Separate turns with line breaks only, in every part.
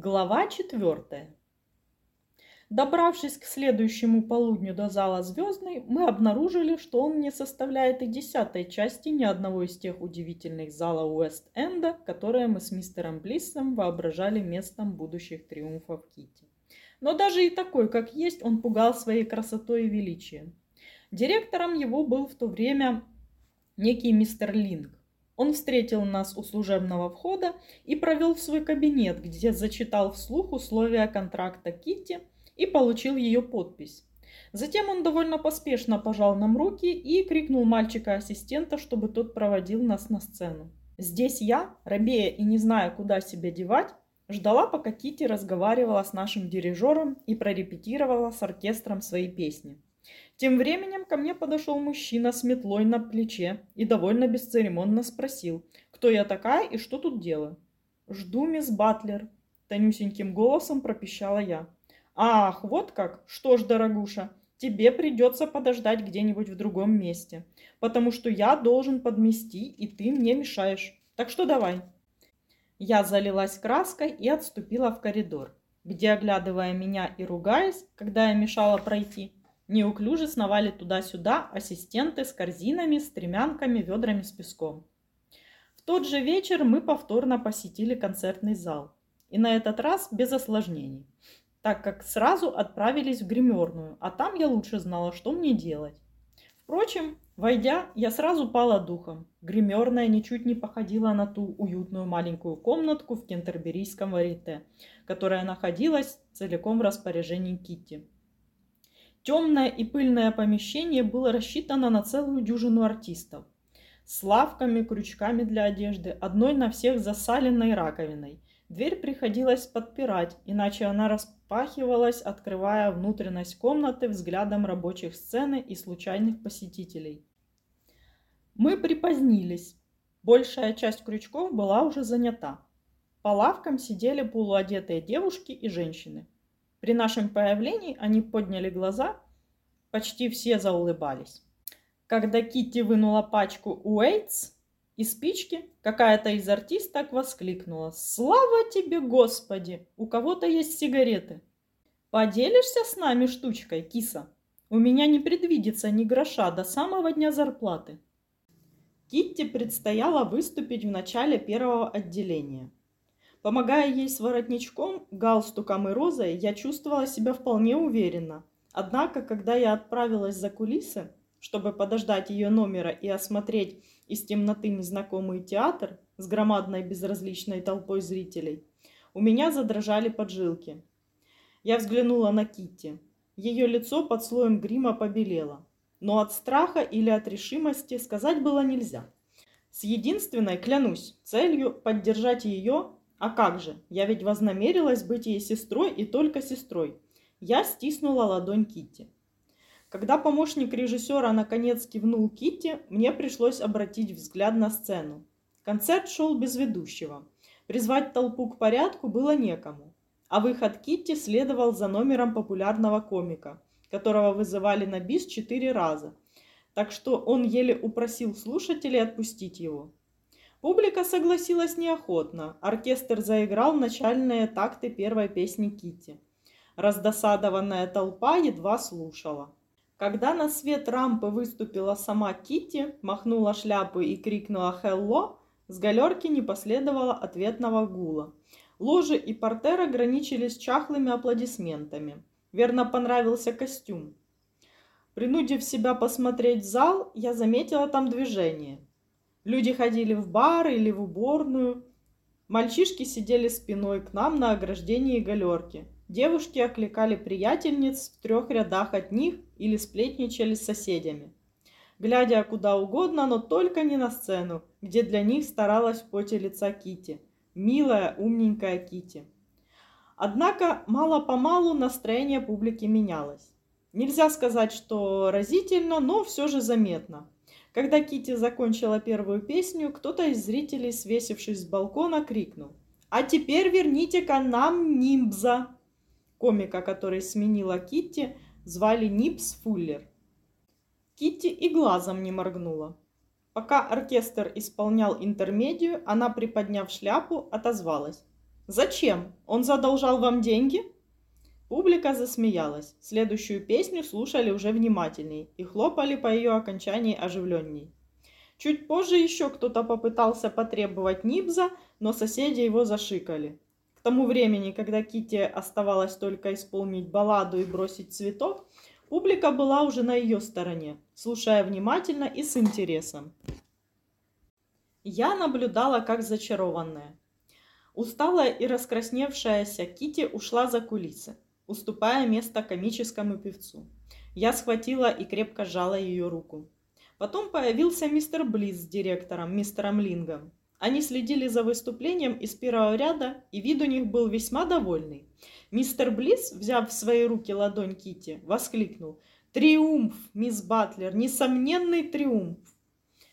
Глава четвертая. Добравшись к следующему полудню до зала Звездный, мы обнаружили, что он не составляет и десятой части ни одного из тех удивительных залов Уэст-Энда, которые мы с мистером Блиссом воображали местом будущих триумфов Кити. Но даже и такой, как есть, он пугал своей красотой и величием. Директором его был в то время некий мистер Линк. Он встретил нас у служебного входа и провел в свой кабинет, где зачитал вслух условия контракта Китти и получил ее подпись. Затем он довольно поспешно пожал нам руки и крикнул мальчика-ассистента, чтобы тот проводил нас на сцену. Здесь я, рабея и не зная, куда себя девать, ждала, пока Кити разговаривала с нашим дирижером и прорепетировала с оркестром свои песни. Тем временем ко мне подошел мужчина с метлой на плече и довольно бесцеремонно спросил, кто я такая и что тут делаю. «Жду мисс Батлер», — тонюсеньким голосом пропищала я. «Ах, вот как! Что ж, дорогуша, тебе придется подождать где-нибудь в другом месте, потому что я должен подмести, и ты мне мешаешь. Так что давай». Я залилась краской и отступила в коридор, где, оглядывая меня и ругаясь, когда я мешала пройти, Неуклюже сновали туда-сюда ассистенты с корзинами, стремянками, ведрами с песком. В тот же вечер мы повторно посетили концертный зал. И на этот раз без осложнений, так как сразу отправились в гримерную, а там я лучше знала, что мне делать. Впрочем, войдя, я сразу пала духом. Гримерная ничуть не походила на ту уютную маленькую комнатку в кентерберийском варите, которая находилась целиком в распоряжении Китти. Темное и пыльное помещение было рассчитано на целую дюжину артистов. С лавками, крючками для одежды, одной на всех засаленной раковиной. Дверь приходилось подпирать, иначе она распахивалась, открывая внутренность комнаты взглядом рабочих сцены и случайных посетителей. Мы припозднились. Большая часть крючков была уже занята. По лавкам сидели полуодетые девушки и женщины. При нашем появлении они подняли глаза, почти все заулыбались. Когда Китти вынула пачку Уэйтс и спички, какая-то из артисток воскликнула «Слава тебе, Господи! У кого-то есть сигареты!» «Поделишься с нами штучкой, киса? У меня не предвидится ни гроша до самого дня зарплаты». Китти предстояло выступить в начале первого отделения – Помогая ей с воротничком, галстуком и розой, я чувствовала себя вполне уверенно. Однако, когда я отправилась за кулисы, чтобы подождать ее номера и осмотреть из темноты незнакомый театр с громадной безразличной толпой зрителей, у меня задрожали поджилки. Я взглянула на Китти. Ее лицо под слоем грима побелело. Но от страха или от решимости сказать было нельзя. С единственной, клянусь, целью поддержать ее а как же? Я ведь вознамерилась быть ей сестрой и только сестрой. Я стиснула ладонь Китти. Когда помощник режиссера наконец кивнул Китти, мне пришлось обратить взгляд на сцену. Концерт шел без ведущего. Призвать толпу к порядку было некому. А выход Китти следовал за номером популярного комика, которого вызывали на бис четыре раза. Так что он еле упросил слушателей отпустить его. Публика согласилась неохотно. Оркестр заиграл начальные такты первой песни Кити. Раздосадованная толпа едва слушала. Когда на свет рампы выступила сама Кити, махнула шляпой и крикнула «Хелло!», с галерки не последовало ответного гула. Ложи и портер ограничились чахлыми аплодисментами. Верно понравился костюм. Принудив себя посмотреть в зал, я заметила там движение. Люди ходили в бар или в уборную. Мальчишки сидели спиной к нам на ограждении галерки. Девушки окликали приятельниц в трех рядах от них или сплетничали с соседями. Глядя куда угодно, но только не на сцену, где для них старалась в поте лица Кити, Милая, умненькая Кити. Однако мало-помалу настроение публики менялось. Нельзя сказать, что разительно, но все же заметно. Когда Кити закончила первую песню, кто-то из зрителей, свесившись с балкона, крикнул «А теперь верните-ка нам Нимбза!» Комика, который сменила Китти, звали Нипс Фуллер. Китти и глазом не моргнула. Пока оркестр исполнял интермедию, она, приподняв шляпу, отозвалась. Зачем? Он задолжал вам деньги? Публика засмеялась. Следующую песню слушали уже внимательней и хлопали по ее окончании оживленней. Чуть позже еще кто-то попытался потребовать Нибза, но соседи его зашикали. К тому времени, когда Кити оставалось только исполнить балладу и бросить цветок, публика была уже на ее стороне, слушая внимательно и с интересом. Я наблюдала как зачарованная. Усталая и раскрасневшаяся Кити ушла за кулисы уступая место комическому певцу. Я схватила и крепко сжала ее руку. Потом появился мистер Близ с директором, мистером Лингом. Они следили за выступлением из первого ряда, и вид у них был весьма довольный. Мистер Близ, взяв в свои руки ладонь Кити, воскликнул «Триумф, мисс Батлер, несомненный триумф!»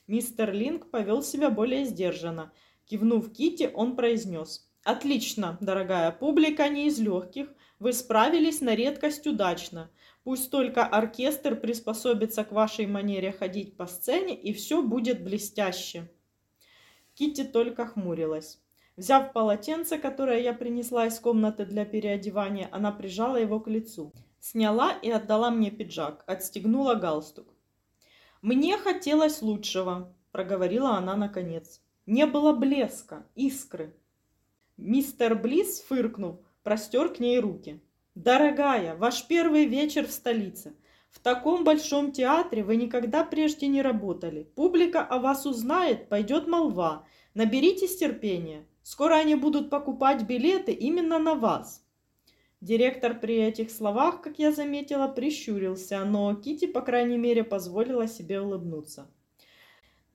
Мистер Линг повел себя более сдержанно. Кивнув Кити, он произнес «Отлично, дорогая, публика не из легких, вы справились на редкость удачно. Пусть только оркестр приспособится к вашей манере ходить по сцене, и все будет блестяще. Кити только хмурилась. Взяв полотенце, которое я принесла из комнаты для переодевания, она прижала его к лицу. Сняла и отдала мне пиджак, отстегнула галстук. «Мне хотелось лучшего», – проговорила она наконец. «Не было блеска, искры». Мистер Близ, фыркнув, простер к ней руки. «Дорогая, ваш первый вечер в столице. В таком большом театре вы никогда прежде не работали. Публика о вас узнает, пойдет молва. Наберитесь терпения. Скоро они будут покупать билеты именно на вас». Директор при этих словах, как я заметила, прищурился, но Кити, по крайней мере, позволила себе улыбнуться.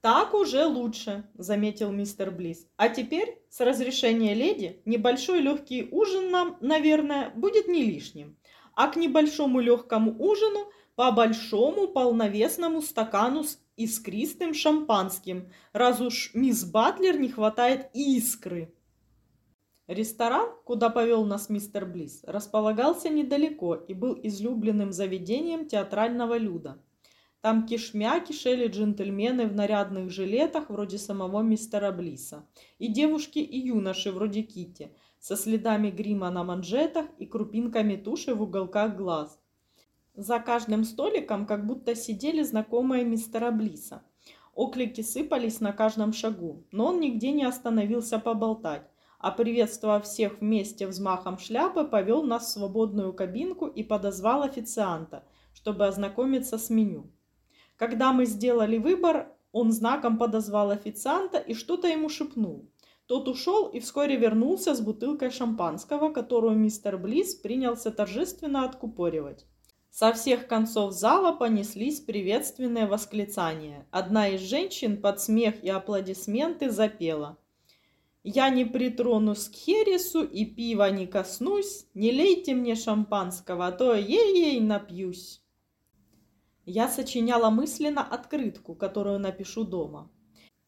«Так уже лучше», – заметил мистер Близ. «А теперь, с разрешения леди, небольшой легкий ужин нам, наверное, будет не лишним. А к небольшому легкому ужину по большому полновесному стакану с искристым шампанским, раз уж мисс Батлер не хватает искры». Ресторан, куда повел нас мистер Близ, располагался недалеко и был излюбленным заведением театрального люда – там кишмя кишели джентльмены в нарядных жилетах, вроде самого мистера Блиса, и девушки и юноши, вроде Кити, со следами грима на манжетах и крупинками туши в уголках глаз. За каждым столиком как будто сидели знакомые мистера Блиса. Оклики сыпались на каждом шагу, но он нигде не остановился поболтать, а приветствовав всех вместе взмахом шляпы, повел нас в свободную кабинку и подозвал официанта, чтобы ознакомиться с меню. Когда мы сделали выбор, он знаком подозвал официанта и что-то ему шепнул. Тот ушел и вскоре вернулся с бутылкой шампанского, которую мистер Близ принялся торжественно откупоривать. Со всех концов зала понеслись приветственные восклицания. Одна из женщин под смех и аплодисменты запела. «Я не притронусь к хересу и пива не коснусь, не лейте мне шампанского, а то ей-ей напьюсь». Я сочиняла мысленно открытку, которую напишу дома.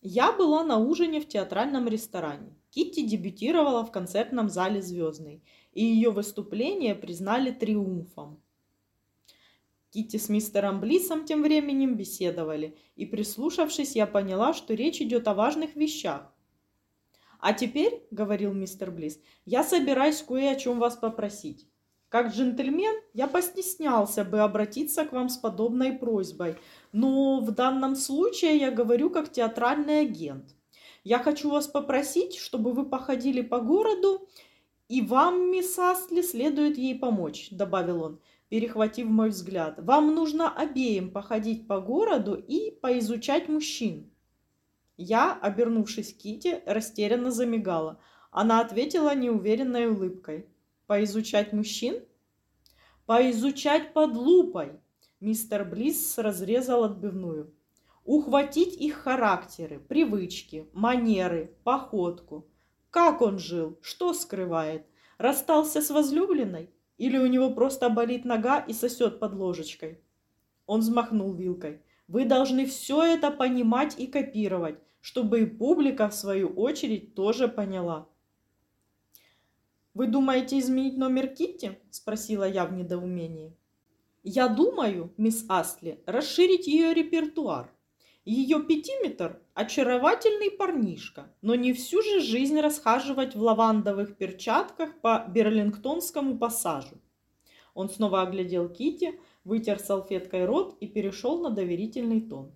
Я была на ужине в театральном ресторане. Китти дебютировала в концертном зале «Звездный», и ее выступление признали триумфом. Китти с мистером Блисом тем временем беседовали, и прислушавшись, я поняла, что речь идет о важных вещах. «А теперь, — говорил мистер Близ, — я собираюсь кое о чем вас попросить. Как джентльмен я постеснялся бы обратиться к вам с подобной просьбой, но в данном случае я говорю как театральный агент. Я хочу вас попросить, чтобы вы походили по городу, и вам, мисс Астли, следует ей помочь», — добавил он, перехватив мой взгляд. «Вам нужно обеим походить по городу и поизучать мужчин». Я, обернувшись к Кити, растерянно замигала. Она ответила неуверенной улыбкой поизучать мужчин? Поизучать под лупой. Мистер Близ разрезал отбивную. Ухватить их характеры, привычки, манеры, походку. Как он жил, что скрывает? Расстался с возлюбленной? Или у него просто болит нога и сосет под ложечкой? Он взмахнул вилкой. Вы должны все это понимать и копировать, чтобы и публика, в свою очередь, тоже поняла. «Вы думаете изменить номер Китти?» – спросила я в недоумении. «Я думаю, мисс Астли, расширить ее репертуар. Ее пятиметр – очаровательный парнишка, но не всю же жизнь расхаживать в лавандовых перчатках по Берлингтонскому пассажу. Он снова оглядел Кити, вытер салфеткой рот и перешел на доверительный тон.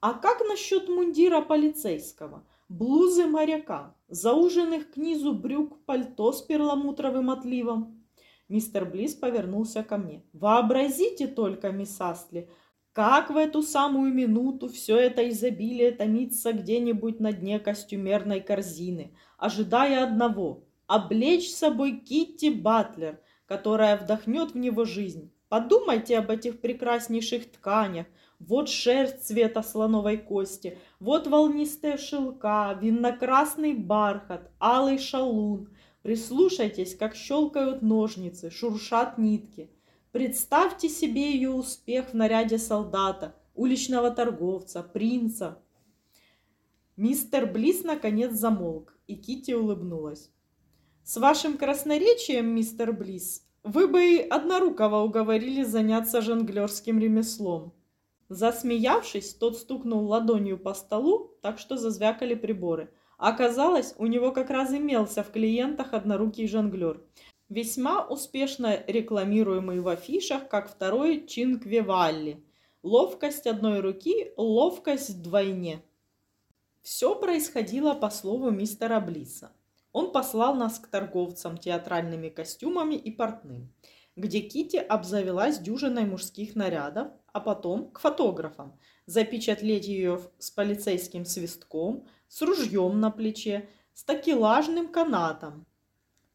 А как насчет мундира полицейского, блузы моряка, зауженных к низу брюк, пальто с перламутровым отливом? Мистер Близ повернулся ко мне. Вообразите только, мисс Астли, как в эту самую минуту все это изобилие томится где-нибудь на дне костюмерной корзины, ожидая одного – облечь с собой Китти Батлер, которая вдохнет в него жизнь. Подумайте об этих прекраснейших тканях. Вот шерсть цвета слоновой кости, вот волнистая шелка, винно-красный бархат, алый шалун. Прислушайтесь, как щелкают ножницы, шуршат нитки. Представьте себе ее успех в наряде солдата, уличного торговца, принца. Мистер Близ наконец замолк, и Кити улыбнулась. С вашим красноречием, мистер Близ, вы бы однорукого уговорили заняться жонглерским ремеслом. Засмеявшись, тот стукнул ладонью по столу, так что зазвякали приборы. Оказалось, у него как раз имелся в клиентах однорукий жонглер весьма успешно рекламируемый в афишах как второй Чинквевалли. Ловкость одной руки, ловкость вдвойне. Все происходило по слову мистера Блиса. Он послал нас к торговцам театральными костюмами и портным, где Кити обзавелась дюжиной мужских нарядов, а потом к фотографам, запечатлеть ее с полицейским свистком, с ружьем на плече, с такелажным канатом,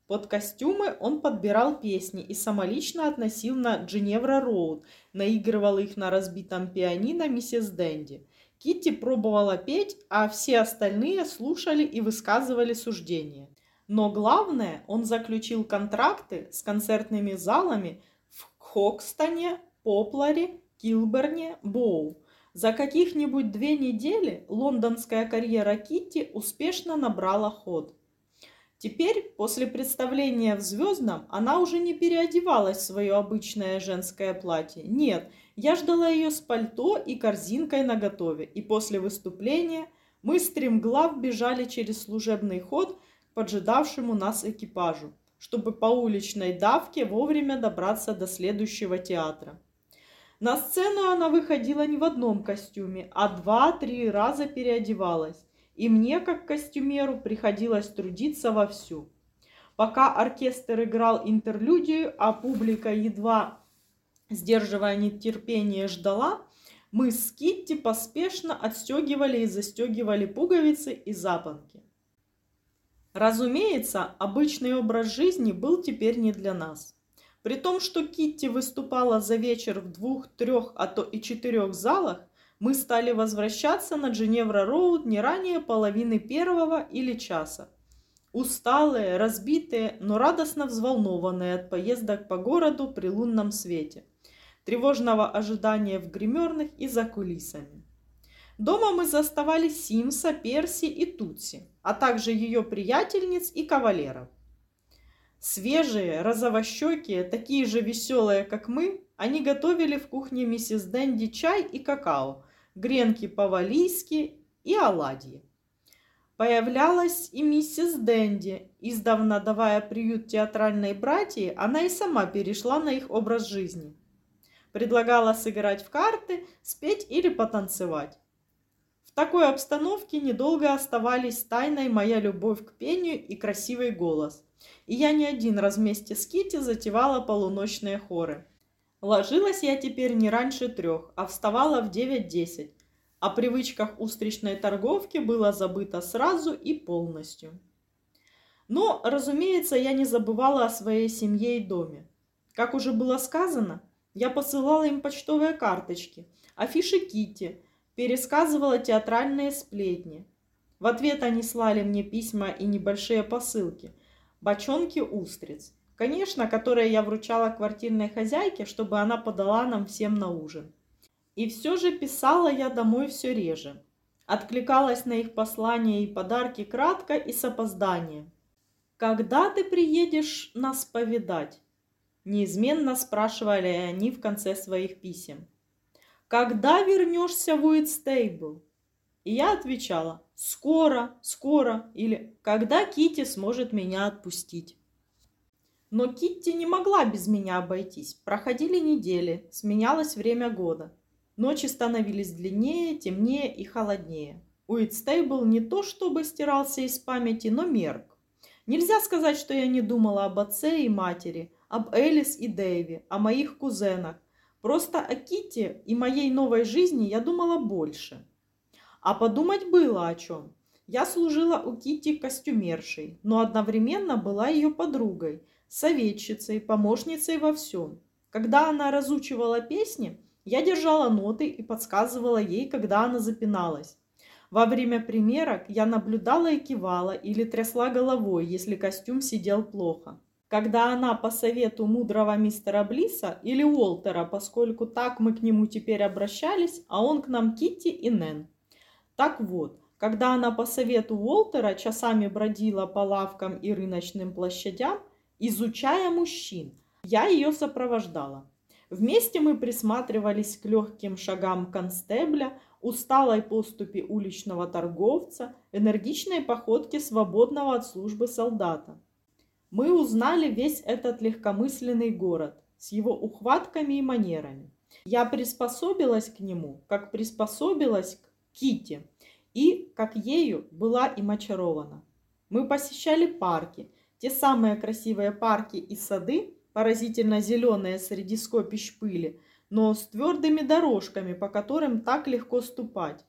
под костюмы он подбирал песни и самолично относил на Джиневра Роуд, наигрывал их на разбитом пианино миссис Дэнди. Китти пробовала петь, а все остальные слушали и высказывали суждения. Но главное, он заключил контракты с концертными залами в Хокстоне, Попларе, Килберне, Боу. За каких-нибудь две недели лондонская карьера Китти успешно набрала ход. Теперь, после представления в «Звездном», она уже не переодевалась в свое обычное женское платье. Нет, я ждала ее с пальто и корзинкой наготове. И после выступления мы стремглав бежали через служебный ход к поджидавшему нас экипажу, чтобы по уличной давке вовремя добраться до следующего театра. На сцену она выходила не в одном костюме, а два-три раза переодевалась и мне, как костюмеру, приходилось трудиться вовсю. Пока оркестр играл интерлюдию, а публика, едва сдерживая нетерпение, ждала, мы с Китти поспешно отстегивали и застегивали пуговицы и запонки. Разумеется, обычный образ жизни был теперь не для нас. При том, что Китти выступала за вечер в двух, трех, а то и четырех залах, мы стали возвращаться на Дженевра-Роуд не ранее половины первого или часа. Усталые, разбитые, но радостно взволнованные от поездок по городу при лунном свете, тревожного ожидания в гримерных и за кулисами. Дома мы заставали Симса, Перси и Тутси, а также ее приятельниц и кавалеров. Свежие, розовощекие, такие же веселые, как мы, они готовили в кухне миссис Дэнди чай и какао, гренки по-валийски и оладьи. Появлялась и миссис Дэнди. Издавна давая приют театральной братьи, она и сама перешла на их образ жизни. Предлагала сыграть в карты, спеть или потанцевать. В такой обстановке недолго оставались тайной моя любовь к пению и красивый голос. И я не один раз вместе с Кити затевала полуночные хоры. Ложилась я теперь не раньше трех, а вставала в девять-десять. О привычках устричной торговки было забыто сразу и полностью. Но, разумеется, я не забывала о своей семье и доме. Как уже было сказано, я посылала им почтовые карточки, афиши Кити, пересказывала театральные сплетни. В ответ они слали мне письма и небольшие посылки, бочонки устриц. Конечно, которые я вручала квартирной хозяйке, чтобы она подала нам всем на ужин. И все же писала я домой все реже. Откликалась на их послания и подарки кратко и с опозданием. «Когда ты приедешь нас повидать?» Неизменно спрашивали они в конце своих писем. когда вернешься в Уитстейбл? И я отвечала, скоро, скоро, или когда Кити сможет меня отпустить. Но Китти не могла без меня обойтись. Проходили недели, сменялось время года. Ночи становились длиннее, темнее и холоднее. Уитстейбл не то чтобы стирался из памяти, но мерк. Нельзя сказать, что я не думала об отце и матери, об Элис и Дэйви, о моих кузенах. Просто о Китти и моей новой жизни я думала больше. А подумать было о чем. Я служила у Китти костюмершей, но одновременно была ее подругой, советчицей, помощницей во всем. Когда она разучивала песни, я держала ноты и подсказывала ей, когда она запиналась. Во время примерок я наблюдала и кивала или трясла головой, если костюм сидел плохо. Когда она по совету мудрого мистера Блиса или Уолтера, поскольку так мы к нему теперь обращались, а он к нам Китти и Нэн. Так вот, когда она по совету Уолтера часами бродила по лавкам и рыночным площадям, изучая мужчин. Я ее сопровождала. Вместе мы присматривались к легким шагам констебля, усталой поступи уличного торговца, энергичной походке свободного от службы солдата. Мы узнали весь этот легкомысленный город с его ухватками и манерами. Я приспособилась к нему, как приспособилась к Ките, и как ею была им очарована. Мы посещали парки, те самые красивые парки и сады, поразительно зеленые среди скопищ пыли, но с твердыми дорожками, по которым так легко ступать.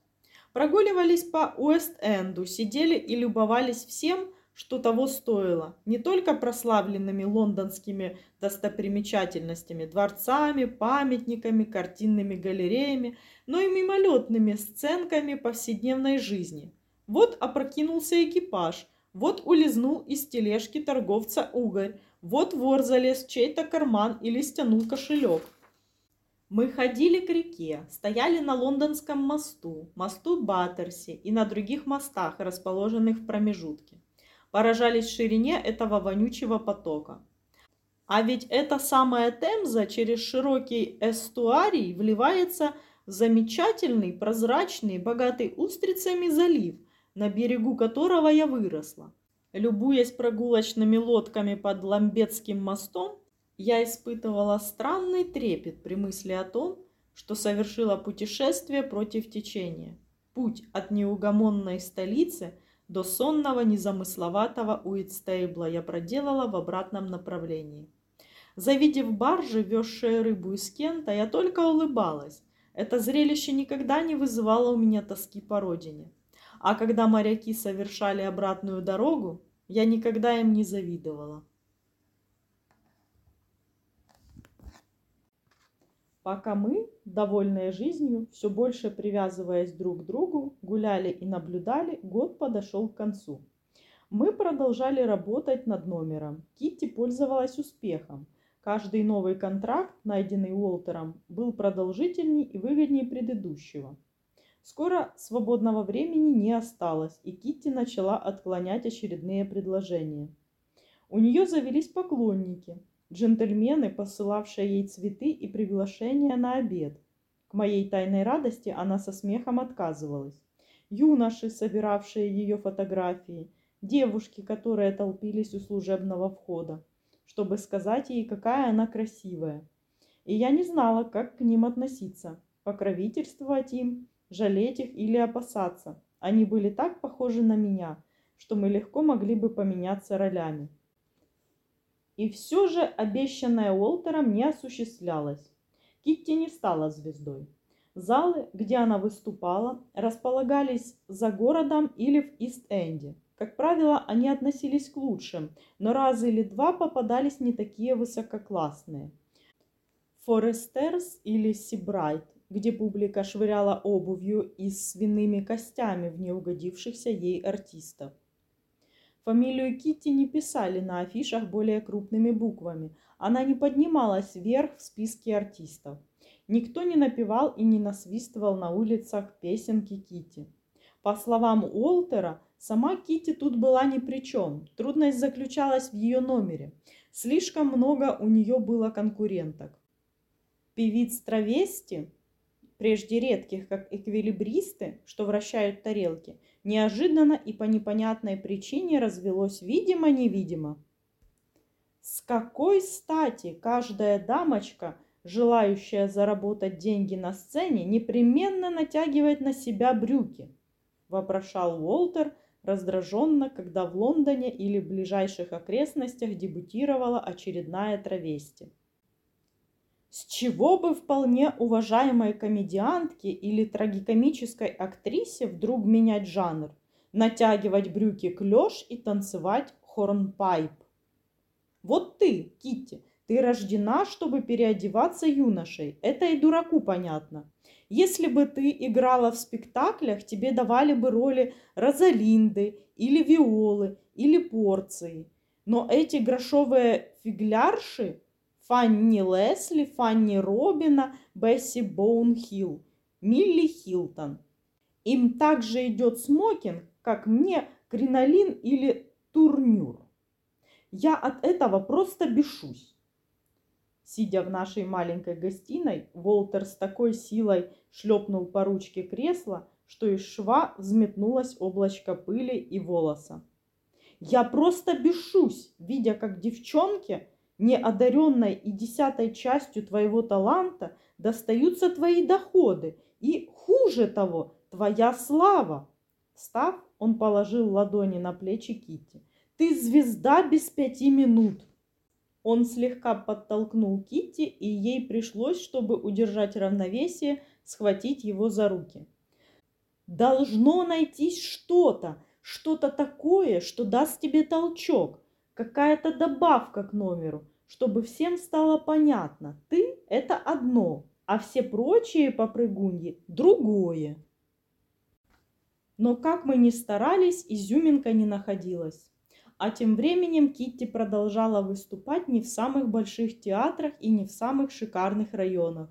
Прогуливались по Уэст-Энду, сидели и любовались всем, что того стоило. Не только прославленными лондонскими достопримечательностями, дворцами, памятниками, картинными галереями, но и мимолетными сценками повседневной жизни. Вот опрокинулся экипаж – вот улизнул из тележки торговца угорь, вот вор залез в чей-то карман или стянул кошелек. Мы ходили к реке, стояли на лондонском мосту, мосту Баттерси и на других мостах, расположенных в промежутке. Поражались ширине этого вонючего потока. А ведь эта самая Темза через широкий эстуарий вливается в замечательный, прозрачный, богатый устрицами залив – на берегу которого я выросла. Любуясь прогулочными лодками под Ламбетским мостом, я испытывала странный трепет при мысли о том, что совершила путешествие против течения. Путь от неугомонной столицы до сонного незамысловатого Уитстейбла я проделала в обратном направлении. Завидев баржи, везшие рыбу из Кента, я только улыбалась. Это зрелище никогда не вызывало у меня тоски по родине. А когда моряки совершали обратную дорогу, я никогда им не завидовала. Пока мы, довольные жизнью, все больше привязываясь друг к другу, гуляли и наблюдали, год подошел к концу. Мы продолжали работать над номером. Китти пользовалась успехом. Каждый новый контракт, найденный Уолтером, был продолжительней и выгоднее предыдущего. Скоро свободного времени не осталось, и Китти начала отклонять очередные предложения. У нее завелись поклонники, джентльмены, посылавшие ей цветы и приглашения на обед. К моей тайной радости она со смехом отказывалась. Юноши, собиравшие ее фотографии, девушки, которые толпились у служебного входа, чтобы сказать ей, какая она красивая. И я не знала, как к ним относиться, покровительствовать им жалеть их или опасаться. Они были так похожи на меня, что мы легко могли бы поменяться ролями. И все же обещанное Уолтером не осуществлялось. Китти не стала звездой. Залы, где она выступала, располагались за городом или в Ист-Энде. Как правило, они относились к лучшим, но раз или два попадались не такие высококлассные. Форестерс или Сибрайт где публика швыряла обувью и свиными костями в неугодившихся ей артистов. Фамилию Китти не писали на афишах более крупными буквами. Она не поднималась вверх в списке артистов. Никто не напевал и не насвистывал на улицах песенки Китти. По словам Уолтера, сама Китти тут была ни при чем. Трудность заключалась в ее номере. Слишком много у нее было конкуренток. Певиц травести прежде редких, как эквилибристы, что вращают тарелки, неожиданно и по непонятной причине развелось видимо-невидимо. С какой стати каждая дамочка, желающая заработать деньги на сцене, непременно натягивает на себя брюки? Вопрошал Уолтер раздраженно, когда в Лондоне или в ближайших окрестностях дебютировала очередная травести. С чего бы вполне уважаемой комедиантке или трагикомической актрисе вдруг менять жанр, натягивать брюки клеш и танцевать хорнпайп? Вот ты, Китти, ты рождена, чтобы переодеваться юношей. Это и дураку понятно. Если бы ты играла в спектаклях, тебе давали бы роли Розалинды или Виолы или Порции. Но эти грошовые фиглярши Фанни Лесли, Фанни Робина, Бесси Боунхилл, Милли Хилтон. Им также идет смокинг, как мне кринолин или турнюр. Я от этого просто бешусь. Сидя в нашей маленькой гостиной, Волтер с такой силой шлепнул по ручке кресла, что из шва взметнулось облачко пыли и волоса. Я просто бешусь, видя, как девчонки – неодаренной и десятой частью твоего таланта достаются твои доходы и, хуже того, твоя слава. Встав, он положил ладони на плечи Кити. Ты звезда без пяти минут. Он слегка подтолкнул Кити, и ей пришлось, чтобы удержать равновесие, схватить его за руки. Должно найтись что-то, что-то такое, что даст тебе толчок, какая-то добавка к номеру, чтобы всем стало понятно, ты – это одно, а все прочие попрыгуньи – другое. Но как мы ни старались, изюминка не находилась. А тем временем Китти продолжала выступать не в самых больших театрах и не в самых шикарных районах.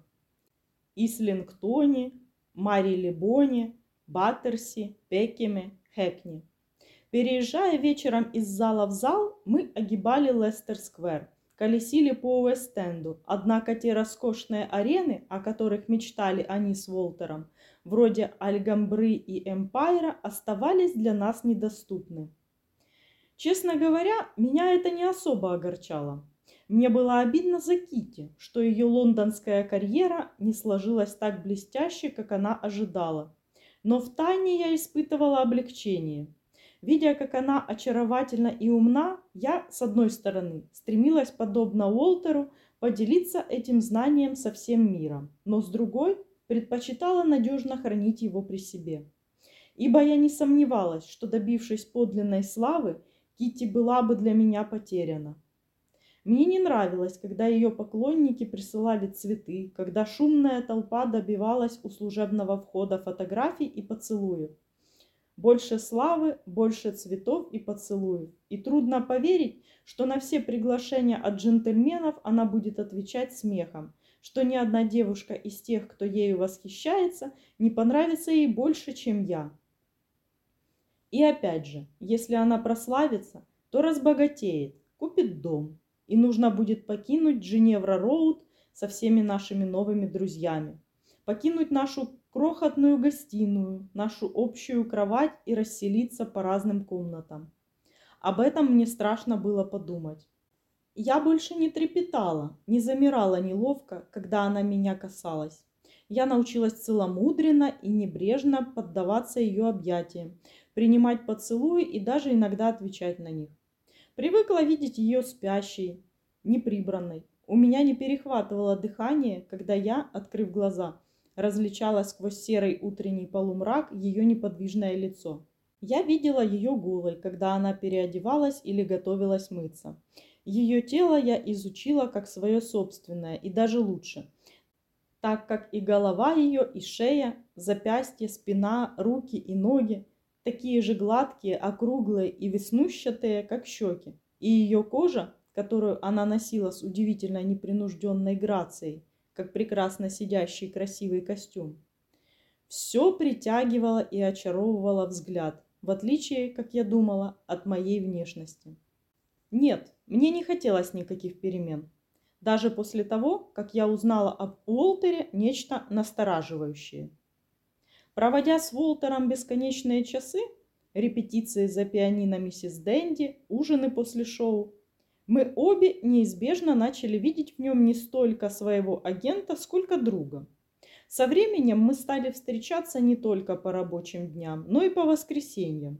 Ислингтоне, Мари-Лебоне, Баттерси, Пекеме, Хэкни. Переезжая вечером из зала в зал, мы огибали Лестер-сквер – колесили по Уэст-Энду, однако те роскошные арены, о которых мечтали они с Волтером, вроде Альгамбры и Эмпайра, оставались для нас недоступны. Честно говоря, меня это не особо огорчало. Мне было обидно за Кити, что ее лондонская карьера не сложилась так блестяще, как она ожидала. Но в тайне я испытывала облегчение – Видя, как она очаровательна и умна, я, с одной стороны, стремилась, подобно Уолтеру, поделиться этим знанием со всем миром, но с другой предпочитала надежно хранить его при себе. Ибо я не сомневалась, что добившись подлинной славы, Кити была бы для меня потеряна. Мне не нравилось, когда ее поклонники присылали цветы, когда шумная толпа добивалась у служебного входа фотографий и поцелуев. Больше славы, больше цветов и поцелуев. И трудно поверить, что на все приглашения от джентльменов она будет отвечать смехом, что ни одна девушка из тех, кто ею восхищается, не понравится ей больше, чем я. И опять же, если она прославится, то разбогатеет, купит дом, и нужно будет покинуть Джиневра-Роуд со всеми нашими новыми друзьями, покинуть нашу крохотную гостиную, нашу общую кровать и расселиться по разным комнатам. Об этом мне страшно было подумать. Я больше не трепетала, не замирала неловко, когда она меня касалась. Я научилась целомудренно и небрежно поддаваться ее объятиям, принимать поцелуи и даже иногда отвечать на них. Привыкла видеть ее спящей, неприбранной. У меня не перехватывало дыхание, когда я, открыв глаза, различала сквозь серый утренний полумрак ее неподвижное лицо. Я видела ее голой, когда она переодевалась или готовилась мыться. Ее тело я изучила как свое собственное и даже лучше, так как и голова ее, и шея, запястья, спина, руки и ноги такие же гладкие, округлые и веснущатые, как щеки. И ее кожа, которую она носила с удивительно непринужденной грацией, как прекрасно сидящий красивый костюм. Все притягивало и очаровывало взгляд, в отличие, как я думала, от моей внешности. Нет, мне не хотелось никаких перемен. даже после того, как я узнала об Уолтере нечто настораживающее. Проводя с Уолтером бесконечные часы, репетиции за пианино миссис Дэнди, ужины после шоу, мы обе неизбежно начали видеть в нем не столько своего агента, сколько друга. Со временем мы стали встречаться не только по рабочим дням, но и по воскресеньям.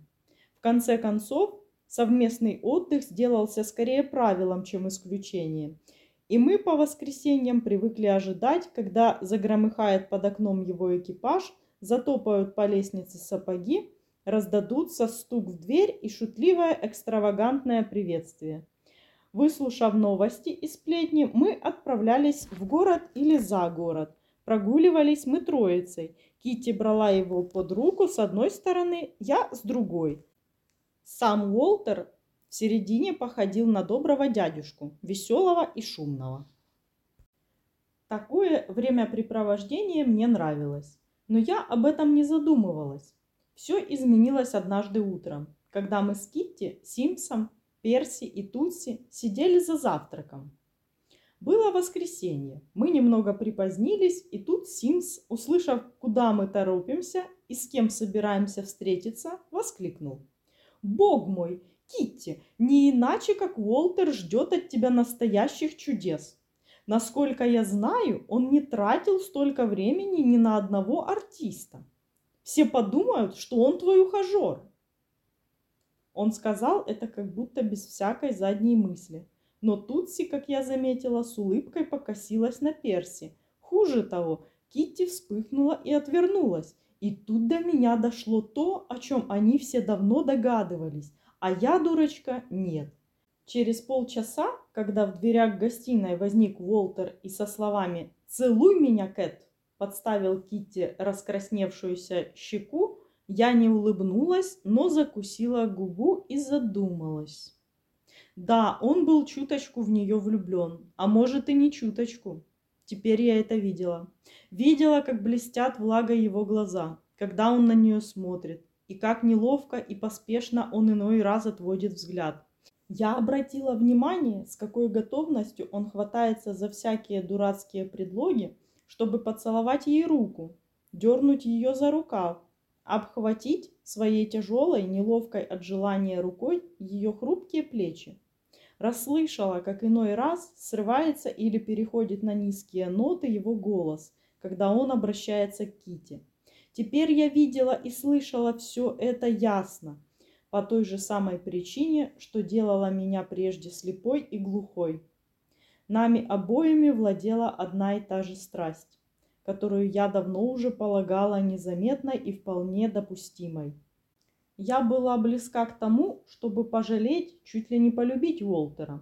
В конце концов, совместный отдых сделался скорее правилом, чем исключением. И мы по воскресеньям привыкли ожидать, когда загромыхает под окном его экипаж, затопают по лестнице сапоги, раздадутся стук в дверь и шутливое экстравагантное приветствие. Выслушав новости и сплетни, мы отправлялись в город или за город. Прогуливались мы троицей. Кити брала его под руку с одной стороны, я с другой. Сам Уолтер в середине походил на доброго дядюшку, веселого и шумного. Такое времяпрепровождение мне нравилось, но я об этом не задумывалась. Все изменилось однажды утром, когда мы с Китти, Симпсом, Перси и Тутси сидели за завтраком. Было воскресенье. Мы немного припозднились, и тут Симс, услышав, куда мы торопимся и с кем собираемся встретиться, воскликнул. «Бог мой, Китти, не иначе, как Уолтер ждет от тебя настоящих чудес. Насколько я знаю, он не тратил столько времени ни на одного артиста. Все подумают, что он твой ухажер. Он сказал это как будто без всякой задней мысли. Но Тутси, как я заметила, с улыбкой покосилась на Перси. Хуже того, Китти вспыхнула и отвернулась. И тут до меня дошло то, о чем они все давно догадывались, а я, дурочка, нет. Через полчаса, когда в дверях гостиной возник Уолтер и со словами «Целуй меня, Кэт!» подставил Китти раскрасневшуюся щеку, я не улыбнулась, но закусила губу и задумалась. Да, он был чуточку в нее влюблен, а может и не чуточку. Теперь я это видела. Видела, как блестят влагой его глаза, когда он на нее смотрит, и как неловко и поспешно он иной раз отводит взгляд. Я обратила внимание, с какой готовностью он хватается за всякие дурацкие предлоги, чтобы поцеловать ей руку, дернуть ее за рукав, обхватить своей тяжелой, неловкой от желания рукой ее хрупкие плечи. Расслышала, как иной раз срывается или переходит на низкие ноты его голос, когда он обращается к Ките. Теперь я видела и слышала все это ясно, по той же самой причине, что делала меня прежде слепой и глухой. Нами обоими владела одна и та же страсть, которую я давно уже полагала незаметной и вполне допустимой. Я была близка к тому, чтобы пожалеть, чуть ли не полюбить Уолтера.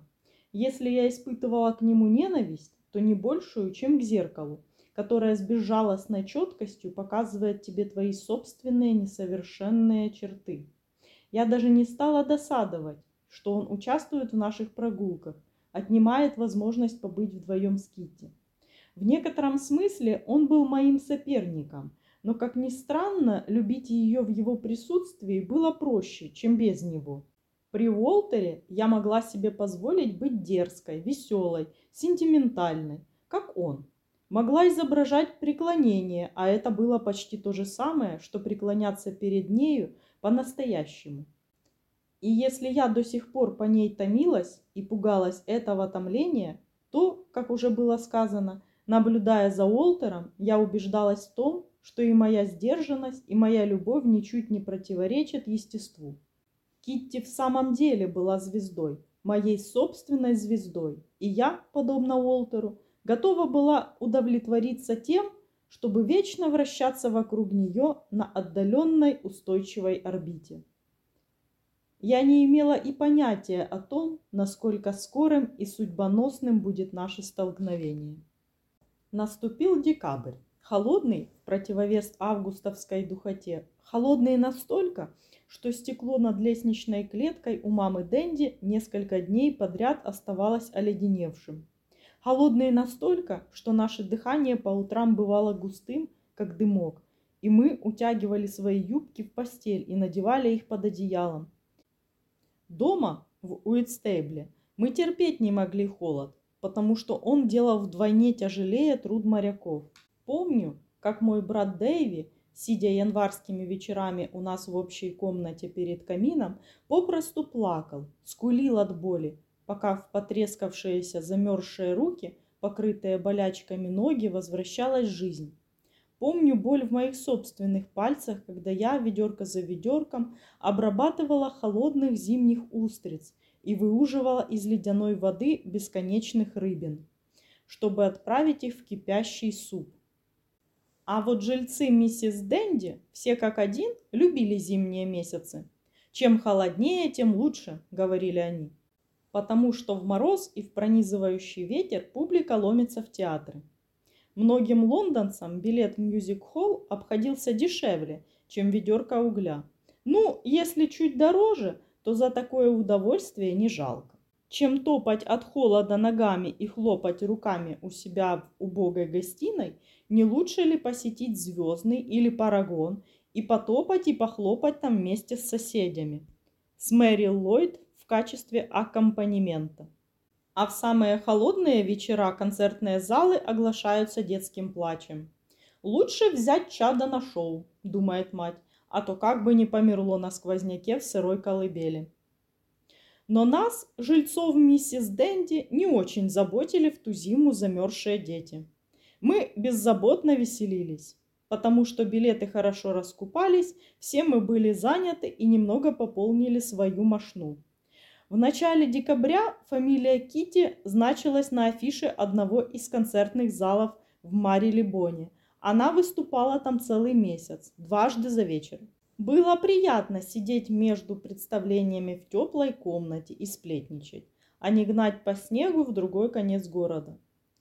Если я испытывала к нему ненависть, то не большую, чем к зеркалу, которое с безжалостной четкостью показывает тебе твои собственные несовершенные черты. Я даже не стала досадовать, что он участвует в наших прогулках, отнимает возможность побыть вдвоем с Китти. В некотором смысле он был моим соперником, но, как ни странно, любить ее в его присутствии было проще, чем без него. При Уолтере я могла себе позволить быть дерзкой, веселой, сентиментальной, как он. Могла изображать преклонение, а это было почти то же самое, что преклоняться перед нею по-настоящему. И если я до сих пор по ней томилась и пугалась этого томления, то, как уже было сказано, наблюдая за Уолтером, я убеждалась в том, что и моя сдержанность, и моя любовь ничуть не противоречат естеству. Китти в самом деле была звездой, моей собственной звездой, и я, подобно Уолтеру, готова была удовлетвориться тем, чтобы вечно вращаться вокруг нее на отдаленной устойчивой орбите. Я не имела и понятия о том, насколько скорым и судьбоносным будет наше столкновение. Наступил декабрь, холодный в противовес августовской духоте, холодный настолько, что стекло над лестничной клеткой у мамы Дэнди несколько дней подряд оставалось оледеневшим. Холодный настолько, что наше дыхание по утрам бывало густым, как дымок, и мы утягивали свои юбки в постель и надевали их под одеялом, Дома, в Уитстейбле, мы терпеть не могли холод, потому что он делал вдвойне тяжелее труд моряков. Помню, как мой брат Дэйви, сидя январскими вечерами у нас в общей комнате перед камином, попросту плакал, скулил от боли, пока в потрескавшиеся замерзшие руки, покрытые болячками ноги, возвращалась жизнь. Помню боль в моих собственных пальцах, когда я, ведерко за ведерком, обрабатывала холодных зимних устриц и выуживала из ледяной воды бесконечных рыбин, чтобы отправить их в кипящий суп. А вот жильцы миссис Дэнди, все как один, любили зимние месяцы. Чем холоднее, тем лучше, говорили они. Потому что в мороз и в пронизывающий ветер публика ломится в театры. Многим лондонцам билет в мюзик-холл обходился дешевле, чем ведерко угля. Ну, если чуть дороже, то за такое удовольствие не жалко. Чем топать от холода ногами и хлопать руками у себя в убогой гостиной, не лучше ли посетить Звездный или Парагон и потопать и похлопать там вместе с соседями? С Мэри Ллойд в качестве аккомпанемента а в самые холодные вечера концертные залы оглашаются детским плачем. «Лучше взять чада на шоу», – думает мать, а то как бы не померло на сквозняке в сырой колыбели. Но нас, жильцов миссис Дэнди, не очень заботили в ту зиму замерзшие дети. Мы беззаботно веселились, потому что билеты хорошо раскупались, все мы были заняты и немного пополнили свою мошну. В начале декабря фамилия Кити значилась на афише одного из концертных залов в Марилибоне. Она выступала там целый месяц, дважды за вечер. Было приятно сидеть между представлениями в теплой комнате и сплетничать, а не гнать по снегу в другой конец города.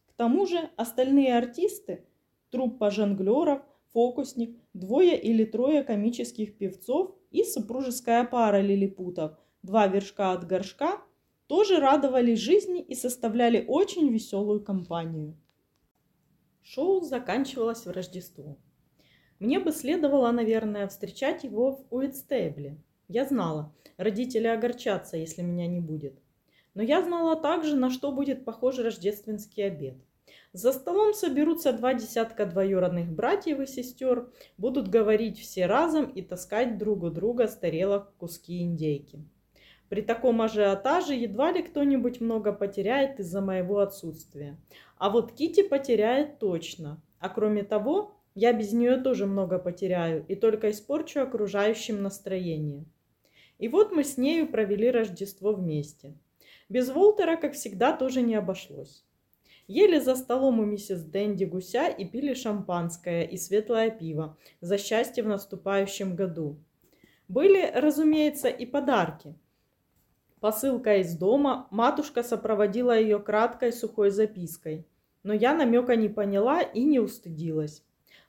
К тому же остальные артисты, труппа жонглеров, фокусник, двое или трое комических певцов и супружеская пара лилипутов – два вершка от горшка, тоже радовали жизни и составляли очень веселую компанию. Шоу заканчивалось в Рождество. Мне бы следовало, наверное, встречать его в Уитстейбле. Я знала, родители огорчатся, если меня не будет. Но я знала также, на что будет похож рождественский обед. За столом соберутся два десятка двоюродных братьев и сестер, будут говорить все разом и таскать друг у друга с тарелок куски индейки. При таком ажиотаже едва ли кто-нибудь много потеряет из-за моего отсутствия. А вот Кити потеряет точно. А кроме того, я без нее тоже много потеряю и только испорчу окружающим настроение. И вот мы с нею провели Рождество вместе. Без Волтера, как всегда, тоже не обошлось. Ели за столом у миссис Дэнди гуся и пили шампанское и светлое пиво за счастье в наступающем году. Были, разумеется, и подарки – Посылка из дома, матушка сопроводила ее краткой сухой запиской. Но я намека не поняла и не устыдилась.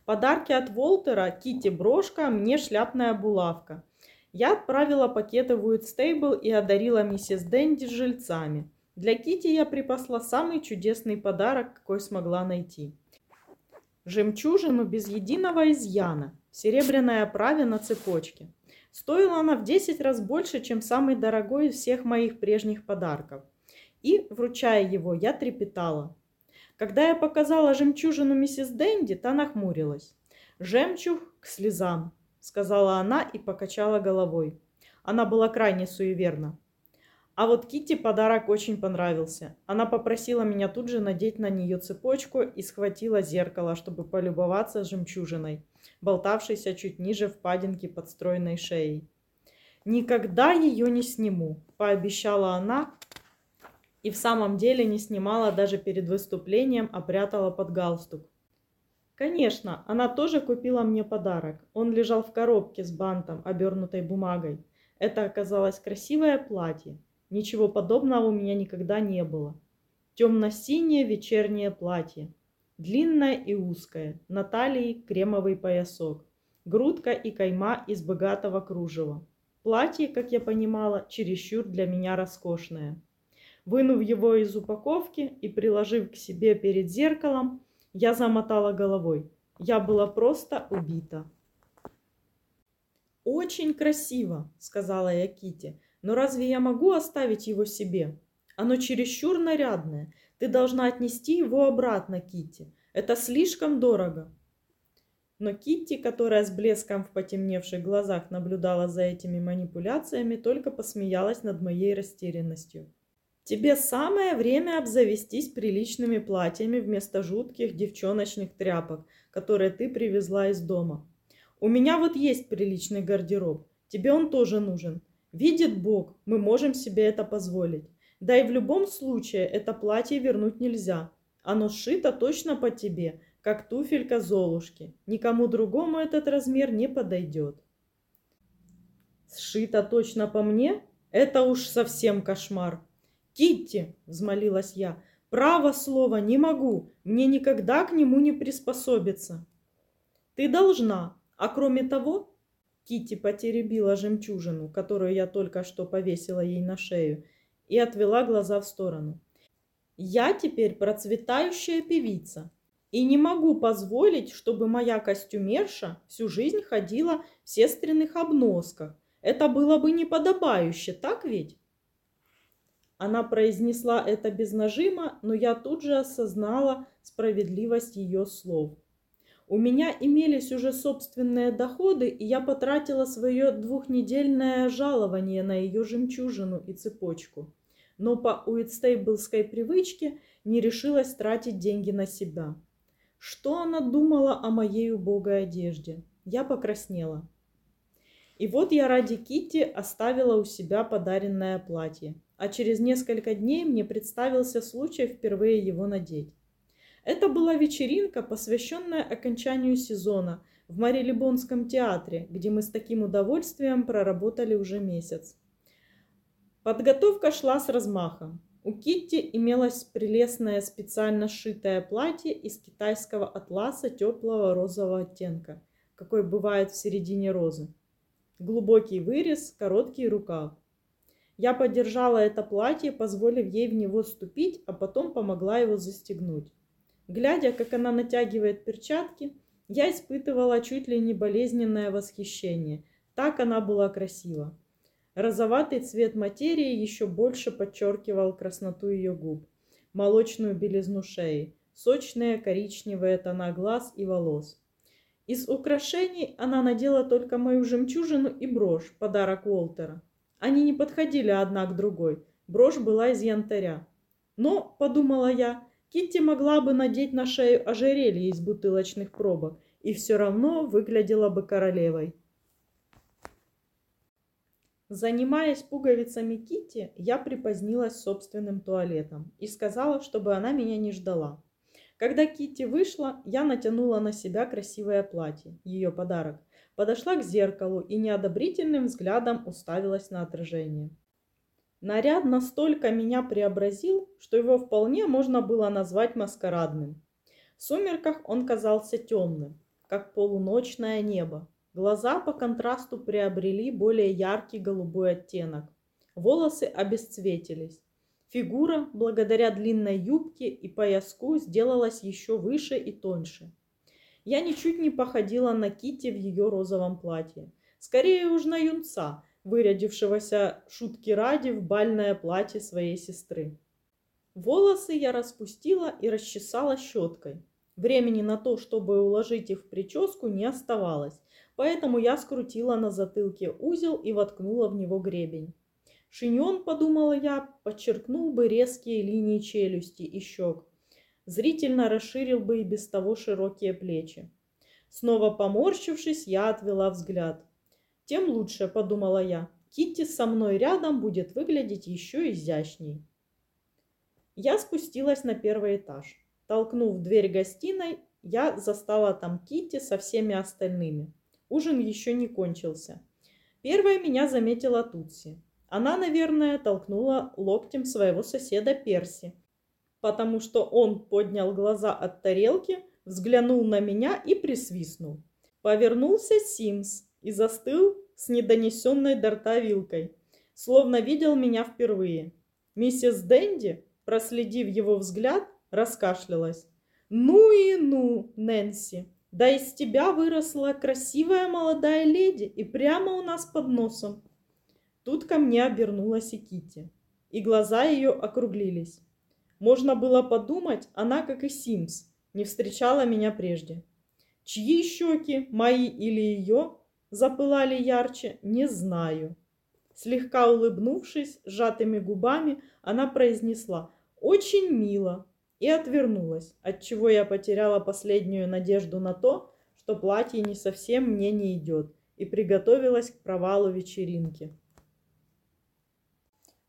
Подарки от Волтера, Кити брошка, мне шляпная булавка. Я отправила пакеты в Уитстейбл и одарила миссис Дэнди жильцами. Для Кити я припасла самый чудесный подарок, какой смогла найти. Жемчужину без единого изъяна, серебряное оправе на цепочке. Стоила она в 10 раз больше, чем самый дорогой из всех моих прежних подарков. И, вручая его, я трепетала. Когда я показала жемчужину миссис Дэнди, та нахмурилась. «Жемчуг к слезам», — сказала она и покачала головой. Она была крайне суеверна. А вот Китти подарок очень понравился. Она попросила меня тут же надеть на нее цепочку и схватила зеркало, чтобы полюбоваться жемчужиной, болтавшейся чуть ниже впадинки подстроенной шеей. «Никогда ее не сниму», – пообещала она, и в самом деле не снимала даже перед выступлением, а прятала под галстук. Конечно, она тоже купила мне подарок. Он лежал в коробке с бантом, обернутой бумагой. Это оказалось красивое платье, Ничего подобного у меня никогда не было. Темно-синее вечернее платье. Длинное и узкое. На талии кремовый поясок. Грудка и кайма из богатого кружева. Платье, как я понимала, чересчур для меня роскошное. Вынув его из упаковки и приложив к себе перед зеркалом, я замотала головой. Я была просто убита. «Очень красиво», — сказала я Ките. Но разве я могу оставить его себе? Оно чересчур нарядное. Ты должна отнести его обратно, Китти. Это слишком дорого. Но Китти, которая с блеском в потемневших глазах наблюдала за этими манипуляциями, только посмеялась над моей растерянностью. Тебе самое время обзавестись приличными платьями вместо жутких девчоночных тряпок, которые ты привезла из дома. У меня вот есть приличный гардероб. Тебе он тоже нужен. Видит Бог, мы можем себе это позволить. Да и в любом случае это платье вернуть нельзя. Оно сшито точно по тебе, как туфелька Золушки. Никому другому этот размер не подойдет. Сшито точно по мне? Это уж совсем кошмар. Китти, взмолилась я, право слово не могу, мне никогда к нему не приспособиться. Ты должна, а кроме того, Китти потеребила жемчужину, которую я только что повесила ей на шею, и отвела глаза в сторону. Я теперь процветающая певица, и не могу позволить, чтобы моя костюмерша всю жизнь ходила в сестренных обносках. Это было бы неподобающе, так ведь? Она произнесла это без нажима, но я тут же осознала справедливость ее слов. У меня имелись уже собственные доходы, и я потратила свое двухнедельное жалование на ее жемчужину и цепочку. Но по уитстейблской привычке не решилась тратить деньги на себя. Что она думала о моей убогой одежде? Я покраснела. И вот я ради Кити оставила у себя подаренное платье, а через несколько дней мне представился случай впервые его надеть. Это была вечеринка, посвященная окончанию сезона в Марилибонском театре, где мы с таким удовольствием проработали уже месяц. Подготовка шла с размахом. У Китти имелось прелестное специально сшитое платье из китайского атласа теплого розового оттенка, какой бывает в середине розы. Глубокий вырез, короткий рукав. Я подержала это платье, позволив ей в него ступить, а потом помогла его застегнуть. Глядя, как она натягивает перчатки, я испытывала чуть ли не болезненное восхищение. Так она была красива. Розоватый цвет материи еще больше подчеркивал красноту ее губ, молочную белизну шеи, сочные коричневые тона глаз и волос. Из украшений она надела только мою жемчужину и брошь, подарок Уолтера. Они не подходили одна к другой. Брошь была из янтаря. Но, подумала я, Китти могла бы надеть на шею ожерелье из бутылочных пробок и все равно выглядела бы королевой. Занимаясь пуговицами Кити, я припозднилась собственным туалетом и сказала, чтобы она меня не ждала. Когда Кити вышла, я натянула на себя красивое платье, ее подарок, подошла к зеркалу и неодобрительным взглядом уставилась на отражение. Наряд настолько меня преобразил, что его вполне можно было назвать маскарадным. В сумерках он казался темным, как полуночное небо, Глаза по контрасту приобрели более яркий голубой оттенок. Волосы обесцветились. Фигура, благодаря длинной юбке и пояску, сделалась еще выше и тоньше. Я ничуть не походила на Кити в ее розовом платье. Скорее уж на юнца, вырядившегося шутки ради в бальное платье своей сестры. Волосы я распустила и расчесала щеткой. Времени на то, чтобы уложить их в прическу, не оставалось, поэтому я скрутила на затылке узел и воткнула в него гребень. Шиньон, подумала я, подчеркнул бы резкие линии челюсти и щек, зрительно расширил бы и без того широкие плечи. Снова поморщившись, я отвела взгляд. Тем лучше, подумала я, Китти со мной рядом будет выглядеть еще изящней. Я спустилась на первый этаж. Толкнув дверь гостиной, я застала там Китти со всеми остальными. Ужин еще не кончился. Первая меня заметила Тутси. Она, наверное, толкнула локтем своего соседа Перси, потому что он поднял глаза от тарелки, взглянул на меня и присвистнул. Повернулся Симс и застыл с недонесенной до рта вилкой, словно видел меня впервые. Миссис Дэнди, проследив его взгляд, раскашлялась. «Ну и ну, Нэнси!» Да из тебя выросла красивая молодая леди и прямо у нас под носом. Тут ко мне обернулась и Кити, и глаза ее округлились. Можно было подумать, она, как и Симс, не встречала меня прежде. Чьи щеки, мои или ее, запылали ярче, не знаю. Слегка улыбнувшись, сжатыми губами, она произнесла «Очень мило» и отвернулась, отчего я потеряла последнюю надежду на то, что платье не совсем мне не идет, и приготовилась к провалу вечеринки.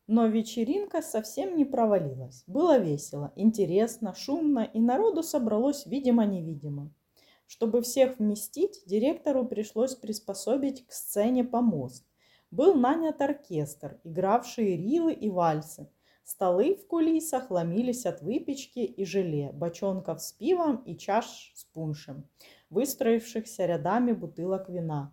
Но вечеринка совсем не провалилась. Было весело, интересно, шумно, и народу собралось видимо-невидимо. Чтобы всех вместить, директору пришлось приспособить к сцене помост. Был нанят оркестр, игравший рилы и вальсы. Столы в кулисах ломились от выпечки и желе, бочонков с пивом и чаш с пуншем, выстроившихся рядами бутылок вина.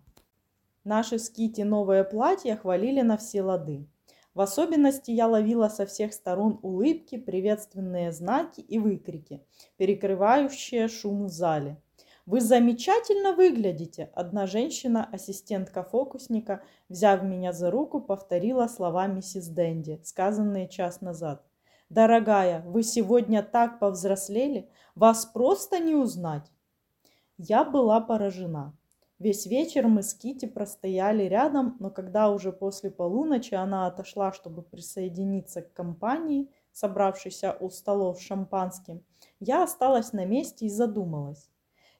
Наши скити новое платье хвалили на все лады. В особенности я ловила со всех сторон улыбки, приветственные знаки и выкрики, перекрывающие шум в зале. «Вы замечательно выглядите!» Одна женщина, ассистентка фокусника, взяв меня за руку, повторила слова миссис Дэнди, сказанные час назад. «Дорогая, вы сегодня так повзрослели, вас просто не узнать!» Я была поражена. Весь вечер мы с Кити простояли рядом, но когда уже после полуночи она отошла, чтобы присоединиться к компании, собравшейся у столов шампанским, я осталась на месте и задумалась.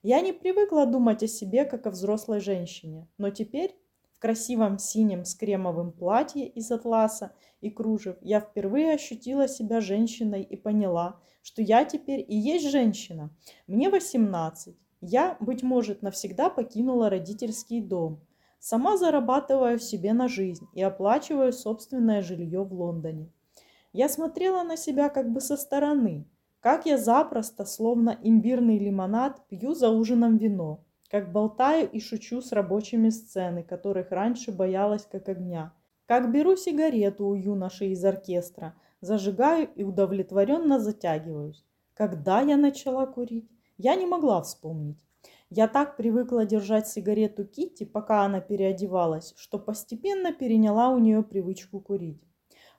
Я не привыкла думать о себе, как о взрослой женщине, но теперь в красивом синем с кремовым платье из атласа и кружев я впервые ощутила себя женщиной и поняла, что я теперь и есть женщина. Мне 18, я, быть может, навсегда покинула родительский дом. Сама зарабатываю себе на жизнь и оплачиваю собственное жилье в Лондоне. Я смотрела на себя как бы со стороны, как я запросто, словно имбирный лимонад, пью за ужином вино, как болтаю и шучу с рабочими сцены, которых раньше боялась как огня, как беру сигарету у юноши из оркестра, зажигаю и удовлетворенно затягиваюсь. Когда я начала курить? Я не могла вспомнить. Я так привыкла держать сигарету Китти, пока она переодевалась, что постепенно переняла у нее привычку курить.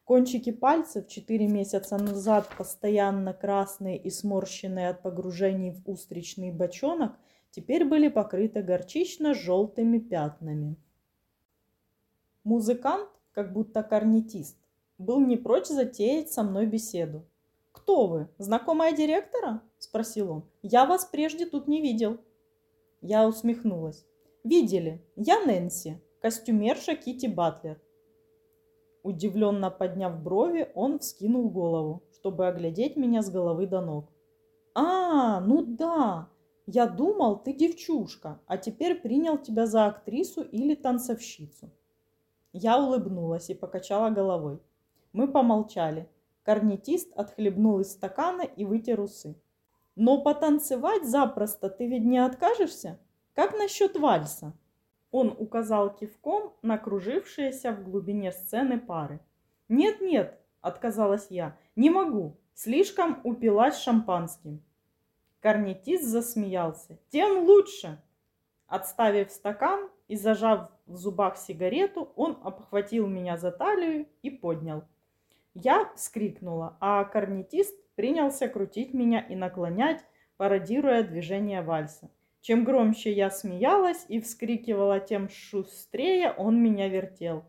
Кончики пальцев четыре месяца назад постоянно красные и сморщенные от погружений в устричный бочонок теперь были покрыты горчично-желтыми пятнами. Музыкант, как будто корнетист, был не прочь затеять со мной беседу. «Кто вы? Знакомая директора?» – спросил он. «Я вас прежде тут не видел». Я усмехнулась. «Видели. Я Нэнси, костюмерша Кити Батлер». Удивленно подняв брови, он вскинул голову, чтобы оглядеть меня с головы до ног. «А, ну да! Я думал, ты девчушка, а теперь принял тебя за актрису или танцовщицу». Я улыбнулась и покачала головой. Мы помолчали. Корнетист отхлебнул из стакана и вытер усы. «Но потанцевать запросто ты ведь не откажешься? Как насчет вальса?» Он указал кивком на кружившиеся в глубине сцены пары. «Нет-нет», — отказалась я, — «не могу, слишком упилась шампанским». Корнетист засмеялся. «Тем лучше!» Отставив стакан и зажав в зубах сигарету, он обхватил меня за талию и поднял. Я вскрикнула, а корнетист принялся крутить меня и наклонять, пародируя движение вальса. Чем громче я смеялась и вскрикивала, тем шустрее он меня вертел.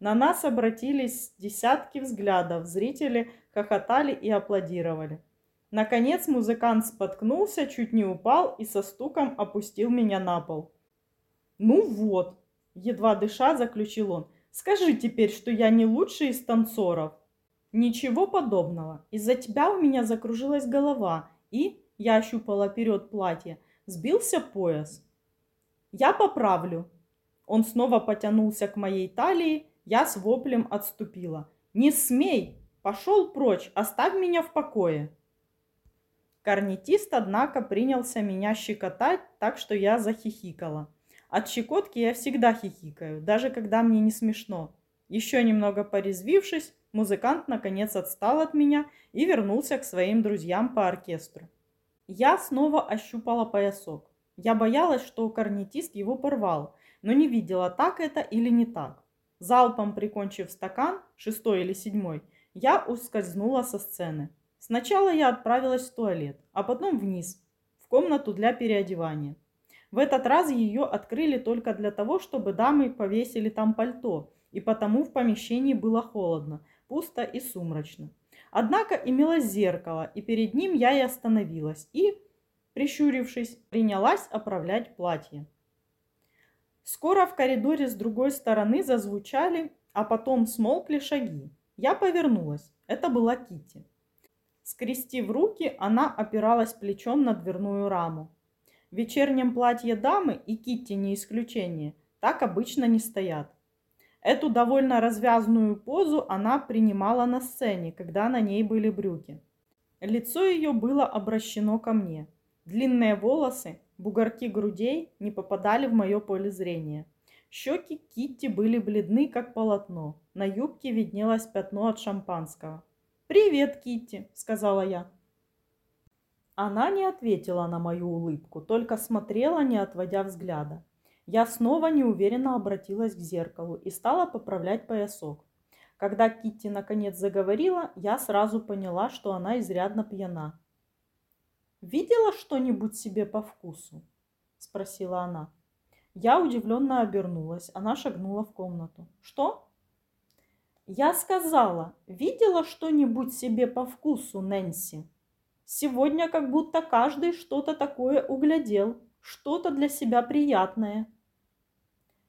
На нас обратились десятки взглядов, зрители хохотали и аплодировали. Наконец музыкант споткнулся, чуть не упал и со стуком опустил меня на пол. «Ну вот», — едва дыша заключил он, — «скажи теперь, что я не лучший из танцоров». Ничего подобного. Из-за тебя у меня закружилась голова, и, я ощупала вперед платье, сбился пояс. Я поправлю. Он снова потянулся к моей талии, я с воплем отступила. Не смей! Пошел прочь, оставь меня в покое. Корнетист, однако, принялся меня щекотать, так что я захихикала. От щекотки я всегда хихикаю, даже когда мне не смешно. Еще немного порезвившись, Музыкант наконец отстал от меня и вернулся к своим друзьям по оркестру. Я снова ощупала поясок. Я боялась, что корнетист его порвал, но не видела, так это или не так. Залпом прикончив стакан, шестой или седьмой, я ускользнула со сцены. Сначала я отправилась в туалет, а потом вниз, в комнату для переодевания. В этот раз ее открыли только для того, чтобы дамы повесили там пальто, и потому в помещении было холодно, пусто и сумрачно. Однако имелось зеркало, и перед ним я и остановилась, и, прищурившись, принялась оправлять платье. Скоро в коридоре с другой стороны зазвучали, а потом смолкли шаги. Я повернулась. Это была Кити. Скрестив руки, она опиралась плечом на дверную раму. В вечернем платье дамы и Китти не исключение, так обычно не стоят. Эту довольно развязную позу она принимала на сцене, когда на ней были брюки. Лицо ее было обращено ко мне. Длинные волосы, бугорки грудей не попадали в мое поле зрения. Щеки Китти были бледны, как полотно. На юбке виднелось пятно от шампанского. «Привет, Китти», — сказала я. Она не ответила на мою улыбку, только смотрела, не отводя взгляда. Я снова неуверенно обратилась к зеркалу и стала поправлять поясок. Когда Китти наконец заговорила, я сразу поняла, что она изрядно пьяна. «Видела что-нибудь себе по вкусу?» – спросила она. Я удивленно обернулась. Она шагнула в комнату. «Что?» «Я сказала, видела что-нибудь себе по вкусу, Нэнси?» Сегодня как будто каждый что-то такое углядел, что-то для себя приятное.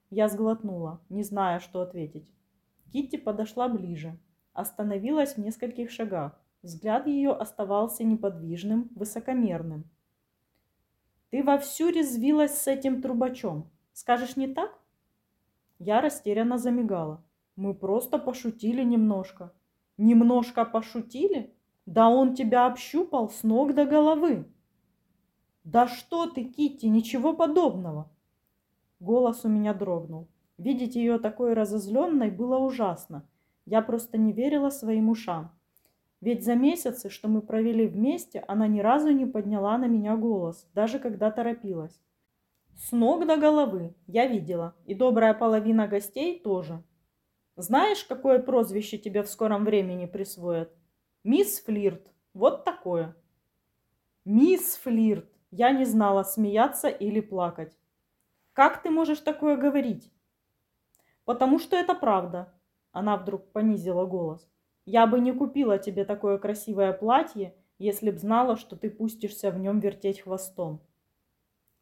Я сглотнула, не зная, что ответить. Китти подошла ближе, остановилась в нескольких шагах. Взгляд ее оставался неподвижным, высокомерным. «Ты вовсю резвилась с этим трубачом. Скажешь, не так?» Я растерянно замигала. «Мы просто пошутили немножко». «Немножко пошутили? Да он тебя общупал с ног до головы. Да что ты, Китти, ничего подобного. Голос у меня дрогнул. Видеть ее такой разозленной было ужасно. Я просто не верила своим ушам. Ведь за месяцы, что мы провели вместе, она ни разу не подняла на меня голос, даже когда торопилась. С ног до головы я видела, и добрая половина гостей тоже. Знаешь, какое прозвище тебе в скором времени присвоят? Мисс Флирт. Вот такое. Мисс Флирт. Я не знала, смеяться или плакать. Как ты можешь такое говорить? Потому что это правда. Она вдруг понизила голос. Я бы не купила тебе такое красивое платье, если б знала, что ты пустишься в нем вертеть хвостом.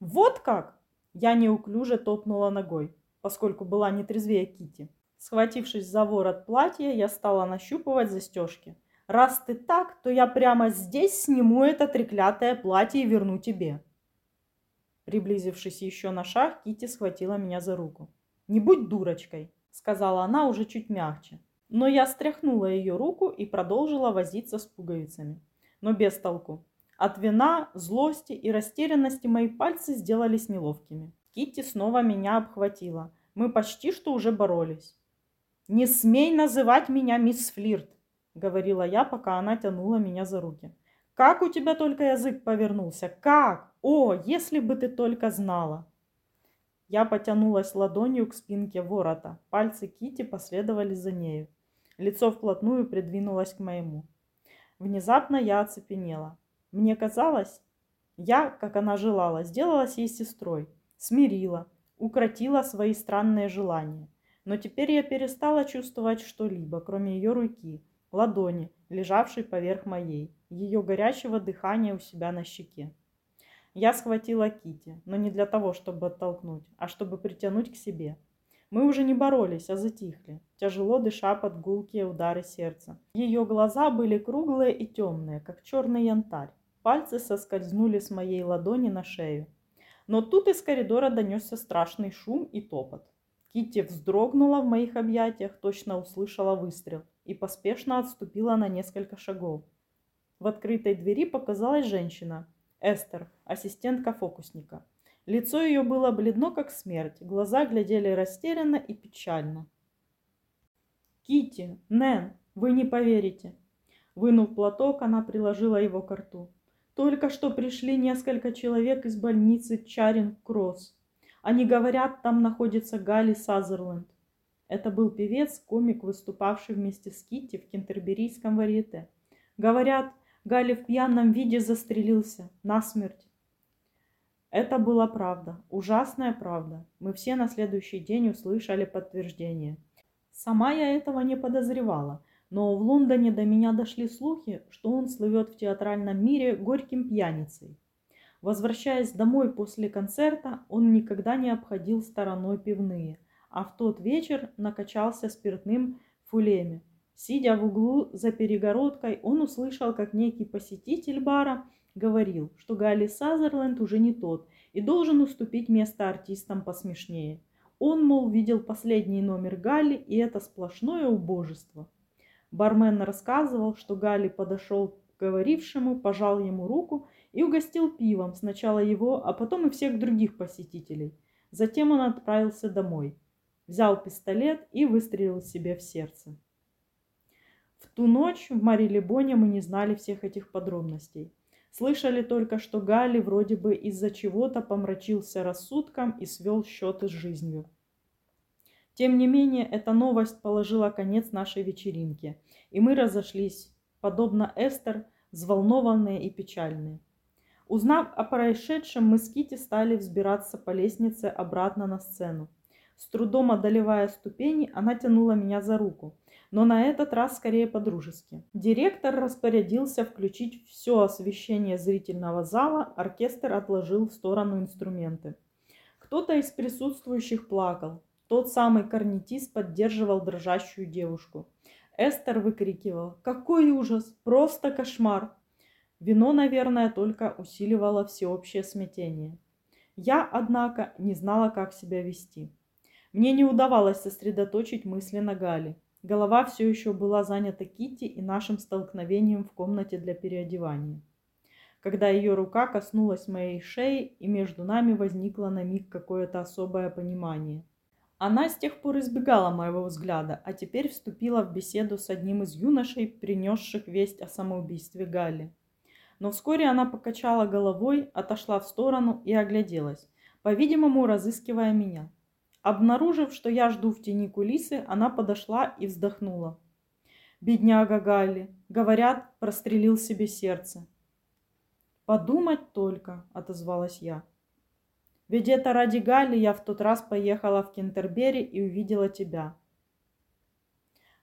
Вот как? Я неуклюже топнула ногой, поскольку была не трезвее Кити. Схватившись за ворот платья, я стала нащупывать застежки – Раз ты так, то я прямо здесь сниму это треклятое платье и верну тебе. Приблизившись еще на шаг, Кити схватила меня за руку. «Не будь дурочкой», — сказала она уже чуть мягче. Но я стряхнула ее руку и продолжила возиться с пуговицами. Но без толку. От вина, злости и растерянности мои пальцы сделались неловкими. Кити снова меня обхватила. Мы почти что уже боролись. «Не смей называть меня мисс Флирт!» — говорила я, пока она тянула меня за руки. «Как у тебя только язык повернулся? Как? О, если бы ты только знала!» Я потянулась ладонью к спинке ворота. Пальцы Кити последовали за нею. Лицо вплотную придвинулось к моему. Внезапно я оцепенела. Мне казалось, я, как она желала, сделалась ей сестрой, смирила, укротила свои странные желания. Но теперь я перестала чувствовать что-либо, кроме ее руки, ладони, лежавшей поверх моей, ее горячего дыхания у себя на щеке. Я схватила Кити, но не для того, чтобы оттолкнуть, а чтобы притянуть к себе. Мы уже не боролись, а затихли, тяжело дыша под гулкие удары сердца. Ее глаза были круглые и темные, как черный янтарь. Пальцы соскользнули с моей ладони на шею. Но тут из коридора донесся страшный шум и топот. Китти вздрогнула в моих объятиях, точно услышала выстрел и поспешно отступила на несколько шагов. В открытой двери показалась женщина, Эстер, ассистентка фокусника. Лицо ее было бледно, как смерть, глаза глядели растерянно и печально. Кити, Нэн, вы не поверите. Вынув платок, она приложила его к рту. Только что пришли несколько человек из больницы Чаринг-Кросс. Они говорят, там находится Галли Сазерленд. Это был певец, комик, выступавший вместе с Китти в кентерберийском варьете. Говорят, Галя в пьяном виде застрелился насмерть. Это была правда, ужасная правда. Мы все на следующий день услышали подтверждение. Сама я этого не подозревала, но в Лондоне до меня дошли слухи, что он слывет в театральном мире горьким пьяницей. Возвращаясь домой после концерта, он никогда не обходил стороной пивные, а в тот вечер накачался спиртным фулеме. Сидя в углу за перегородкой, он услышал, как некий посетитель бара говорил, что Галли Сазерленд уже не тот и должен уступить место артистам посмешнее. Он, мол, видел последний номер Галли, и это сплошное убожество. Бармен рассказывал, что Галли подошел к говорившему, пожал ему руку и угостил пивом сначала его, а потом и всех других посетителей. Затем он отправился домой, взял пистолет и выстрелил себе в сердце. В ту ночь в Марилебоне мы не знали всех этих подробностей. Слышали только, что Галли вроде бы из-за чего-то помрачился рассудком и свел счеты с жизнью. Тем не менее, эта новость положила конец нашей вечеринке, и мы разошлись, подобно Эстер, взволнованные и печальные. Узнав о происшедшем, мы с Кити стали взбираться по лестнице обратно на сцену. С трудом одолевая ступени, она тянула меня за руку, но на этот раз скорее по-дружески. Директор распорядился включить все освещение зрительного зала, оркестр отложил в сторону инструменты. Кто-то из присутствующих плакал. Тот самый корнетист поддерживал дрожащую девушку. Эстер выкрикивал «Какой ужас! Просто кошмар!» Вино, наверное, только усиливало всеобщее смятение. Я, однако, не знала, как себя вести. Мне не удавалось сосредоточить мысли на Гале. Голова все еще была занята Кити и нашим столкновением в комнате для переодевания. Когда ее рука коснулась моей шеи, и между нами возникло на миг какое-то особое понимание. Она с тех пор избегала моего взгляда, а теперь вступила в беседу с одним из юношей, принесших весть о самоубийстве Гали. Но вскоре она покачала головой, отошла в сторону и огляделась, по-видимому, разыскивая меня. Обнаружив, что я жду в тени кулисы, она подошла и вздохнула. Бедняга Галли, говорят, прострелил себе сердце. Подумать только, отозвалась я. Ведь это ради Галли я в тот раз поехала в Кентербери и увидела тебя.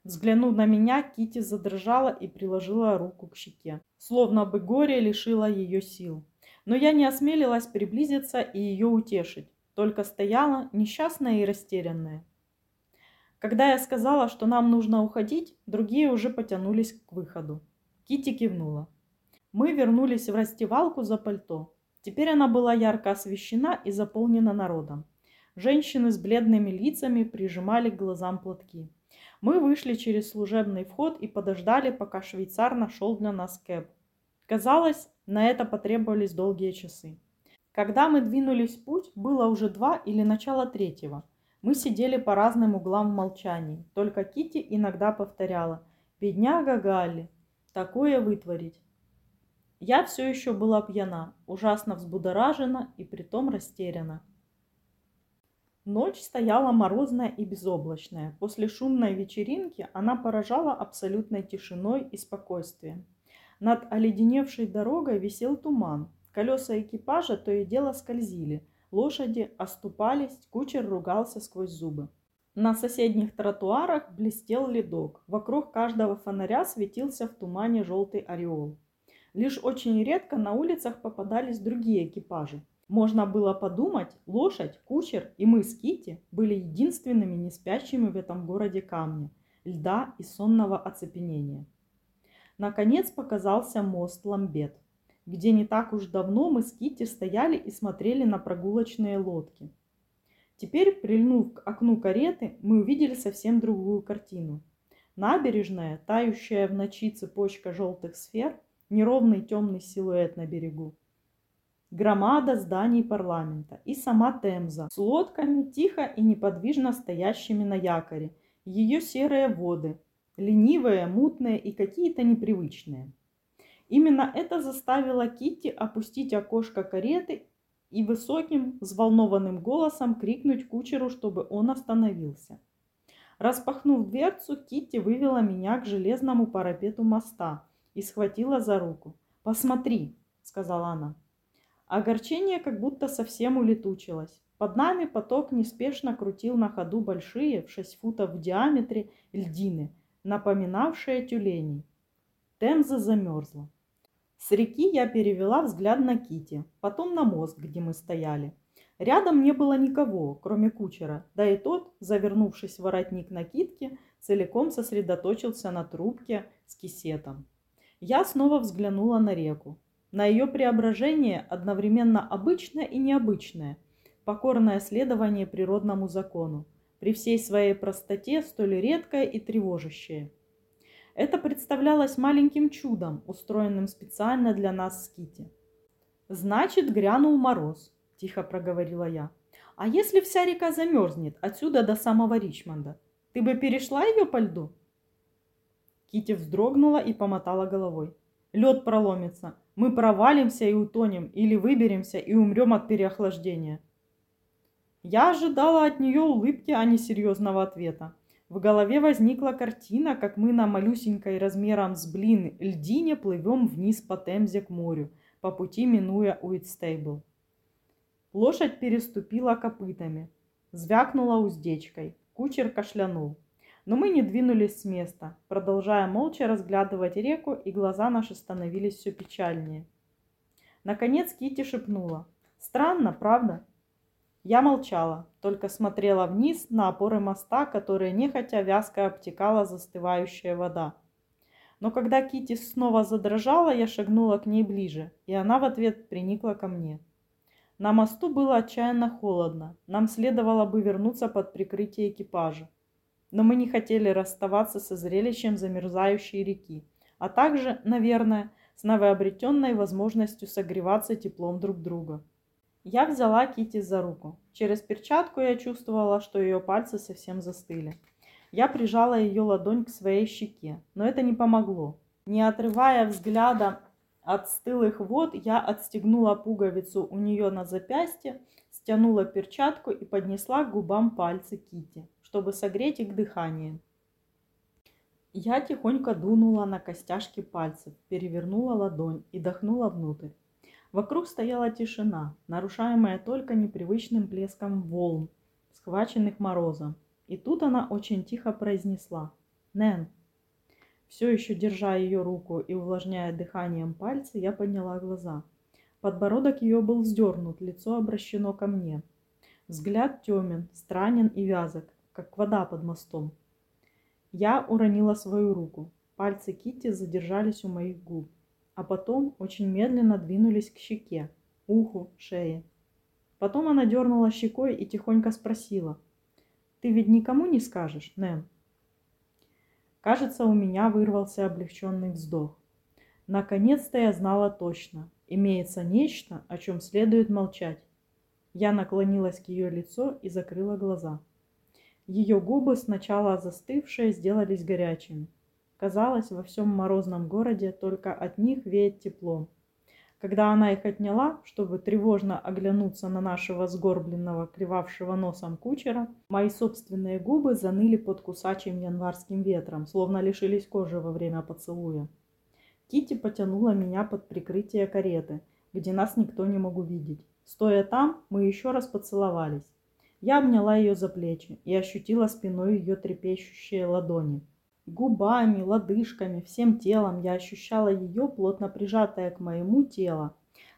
Взглянув на меня, Кити задрожала и приложила руку к щеке, словно бы горе лишило ее сил. Но я не осмелилась приблизиться и ее утешить только стояла несчастная и растерянная. Когда я сказала, что нам нужно уходить, другие уже потянулись к выходу. Кити кивнула. Мы вернулись в раздевалку за пальто. Теперь она была ярко освещена и заполнена народом. Женщины с бледными лицами прижимали к глазам платки. Мы вышли через служебный вход и подождали, пока швейцар нашел для нас кэб. Казалось, на это потребовались долгие часы. Когда мы двинулись в путь, было уже два или начало третьего. Мы сидели по разным углам в молчании. Только Кити иногда повторяла «Бедняга Галли! Такое вытворить!» Я все еще была пьяна, ужасно взбудоражена и притом растеряна. Ночь стояла морозная и безоблачная. После шумной вечеринки она поражала абсолютной тишиной и спокойствием. Над оледеневшей дорогой висел туман, Колеса экипажа то и дело скользили, лошади оступались, кучер ругался сквозь зубы. На соседних тротуарах блестел ледок. Вокруг каждого фонаря светился в тумане желтый ореол. Лишь очень редко на улицах попадались другие экипажи. Можно было подумать, лошадь, кучер и мы с Кити были единственными не спящими в этом городе камня, льда и сонного оцепенения. Наконец показался мост Ламбет – где не так уж давно мы с Китти стояли и смотрели на прогулочные лодки. Теперь, прильнув к окну кареты, мы увидели совсем другую картину. Набережная, тающая в ночи цепочка желтых сфер, неровный темный силуэт на берегу. Громада зданий парламента и сама Темза с лодками, тихо и неподвижно стоящими на якоре, ее серые воды, ленивые, мутные и какие-то непривычные. Именно это заставило Китти опустить окошко кареты и высоким, взволнованным голосом крикнуть кучеру, чтобы он остановился. Распахнув дверцу, Китти вывела меня к железному парапету моста и схватила за руку. «Посмотри», — сказала она. Огорчение как будто совсем улетучилось. Под нами поток неспешно крутил на ходу большие, в 6 футов в диаметре, льдины, напоминавшие тюленей. Темза замерзла. С реки я перевела взгляд на Кити, потом на мост, где мы стояли. Рядом не было никого, кроме кучера, да и тот, завернувшись в воротник накидки, целиком сосредоточился на трубке с кисетом. Я снова взглянула на реку. На ее преображение одновременно обычное и необычное, покорное следование природному закону, при всей своей простоте столь редкое и тревожащее. Это представлялось маленьким чудом, устроенным специально для нас с Кити. Значит, грянул мороз, – тихо проговорила я. «А если вся река замерзнет отсюда до самого Ричмонда? Ты бы перешла ее по льду?» Кити вздрогнула и помотала головой. «Лед проломится. Мы провалимся и утонем, или выберемся и умрем от переохлаждения». Я ожидала от нее улыбки, а не серьезного ответа. В голове возникла картина, как мы на малюсенькой размером с блин льдине плывем вниз по Темзе к морю, по пути минуя Уитстейбл. Лошадь переступила копытами, звякнула уздечкой. Кучер кашлянул. Но мы не двинулись с места, продолжая молча разглядывать реку, и глаза наши становились все печальнее. Наконец Кити шепнула. «Странно, правда?» Я молчала, только смотрела вниз на опоры моста, которые нехотя вязко обтекала застывающая вода. Но когда Кити снова задрожала, я шагнула к ней ближе, и она в ответ приникла ко мне. На мосту было отчаянно холодно. Нам следовало бы вернуться под прикрытие экипажа. Но мы не хотели расставаться со зрелищем замерзающей реки, а также, наверное, с новообретенной возможностью согреваться теплом друг друга. Я взяла Кити за руку. Через перчатку я чувствовала, что ее пальцы совсем застыли. Я прижала ее ладонь к своей щеке, но это не помогло. Не отрывая взгляда от стылых вод я отстегнула пуговицу у нее на запястье, стянула перчатку и поднесла к губам пальцы Кити, чтобы согреть их дыхание. Я тихонько дунула на костяшки пальцев, перевернула ладонь и дохнула внутрь. Вокруг стояла тишина, нарушаемая только непривычным плеском волн, схваченных морозом. И тут она очень тихо произнесла «Нэн, все еще держа ее руку и увлажняя дыханием пальцы, я подняла глаза. Подбородок ее был вздернут, лицо обращено ко мне. Взгляд темен, странен и вязок, как вода под мостом. Я уронила свою руку. Пальцы Кити задержались у моих губ, а потом очень медленно двинулись к щеке, уху, шее. Потом она дернула щекой и тихонько спросила. «Ты ведь никому не скажешь, Нэм?» Кажется, у меня вырвался облегченный вздох. Наконец-то я знала точно. Имеется нечто, о чем следует молчать. Я наклонилась к ее лицу и закрыла глаза. Ее губы, сначала застывшие, сделались горячими. Казалось, во всем морозном городе только от них веет теплом. Когда она их отняла, чтобы тревожно оглянуться на нашего сгорбленного, клевавшего носом кучера, мои собственные губы заныли под кусачим январским ветром, словно лишились кожи во время поцелуя. Кити потянула меня под прикрытие кареты, где нас никто не мог увидеть. Стоя там, мы еще раз поцеловались. Я обняла ее за плечи и ощутила спиной ее трепещущие ладони. Губами, лодыжками, всем телом я ощущала ее, плотно прижатое к моему телу.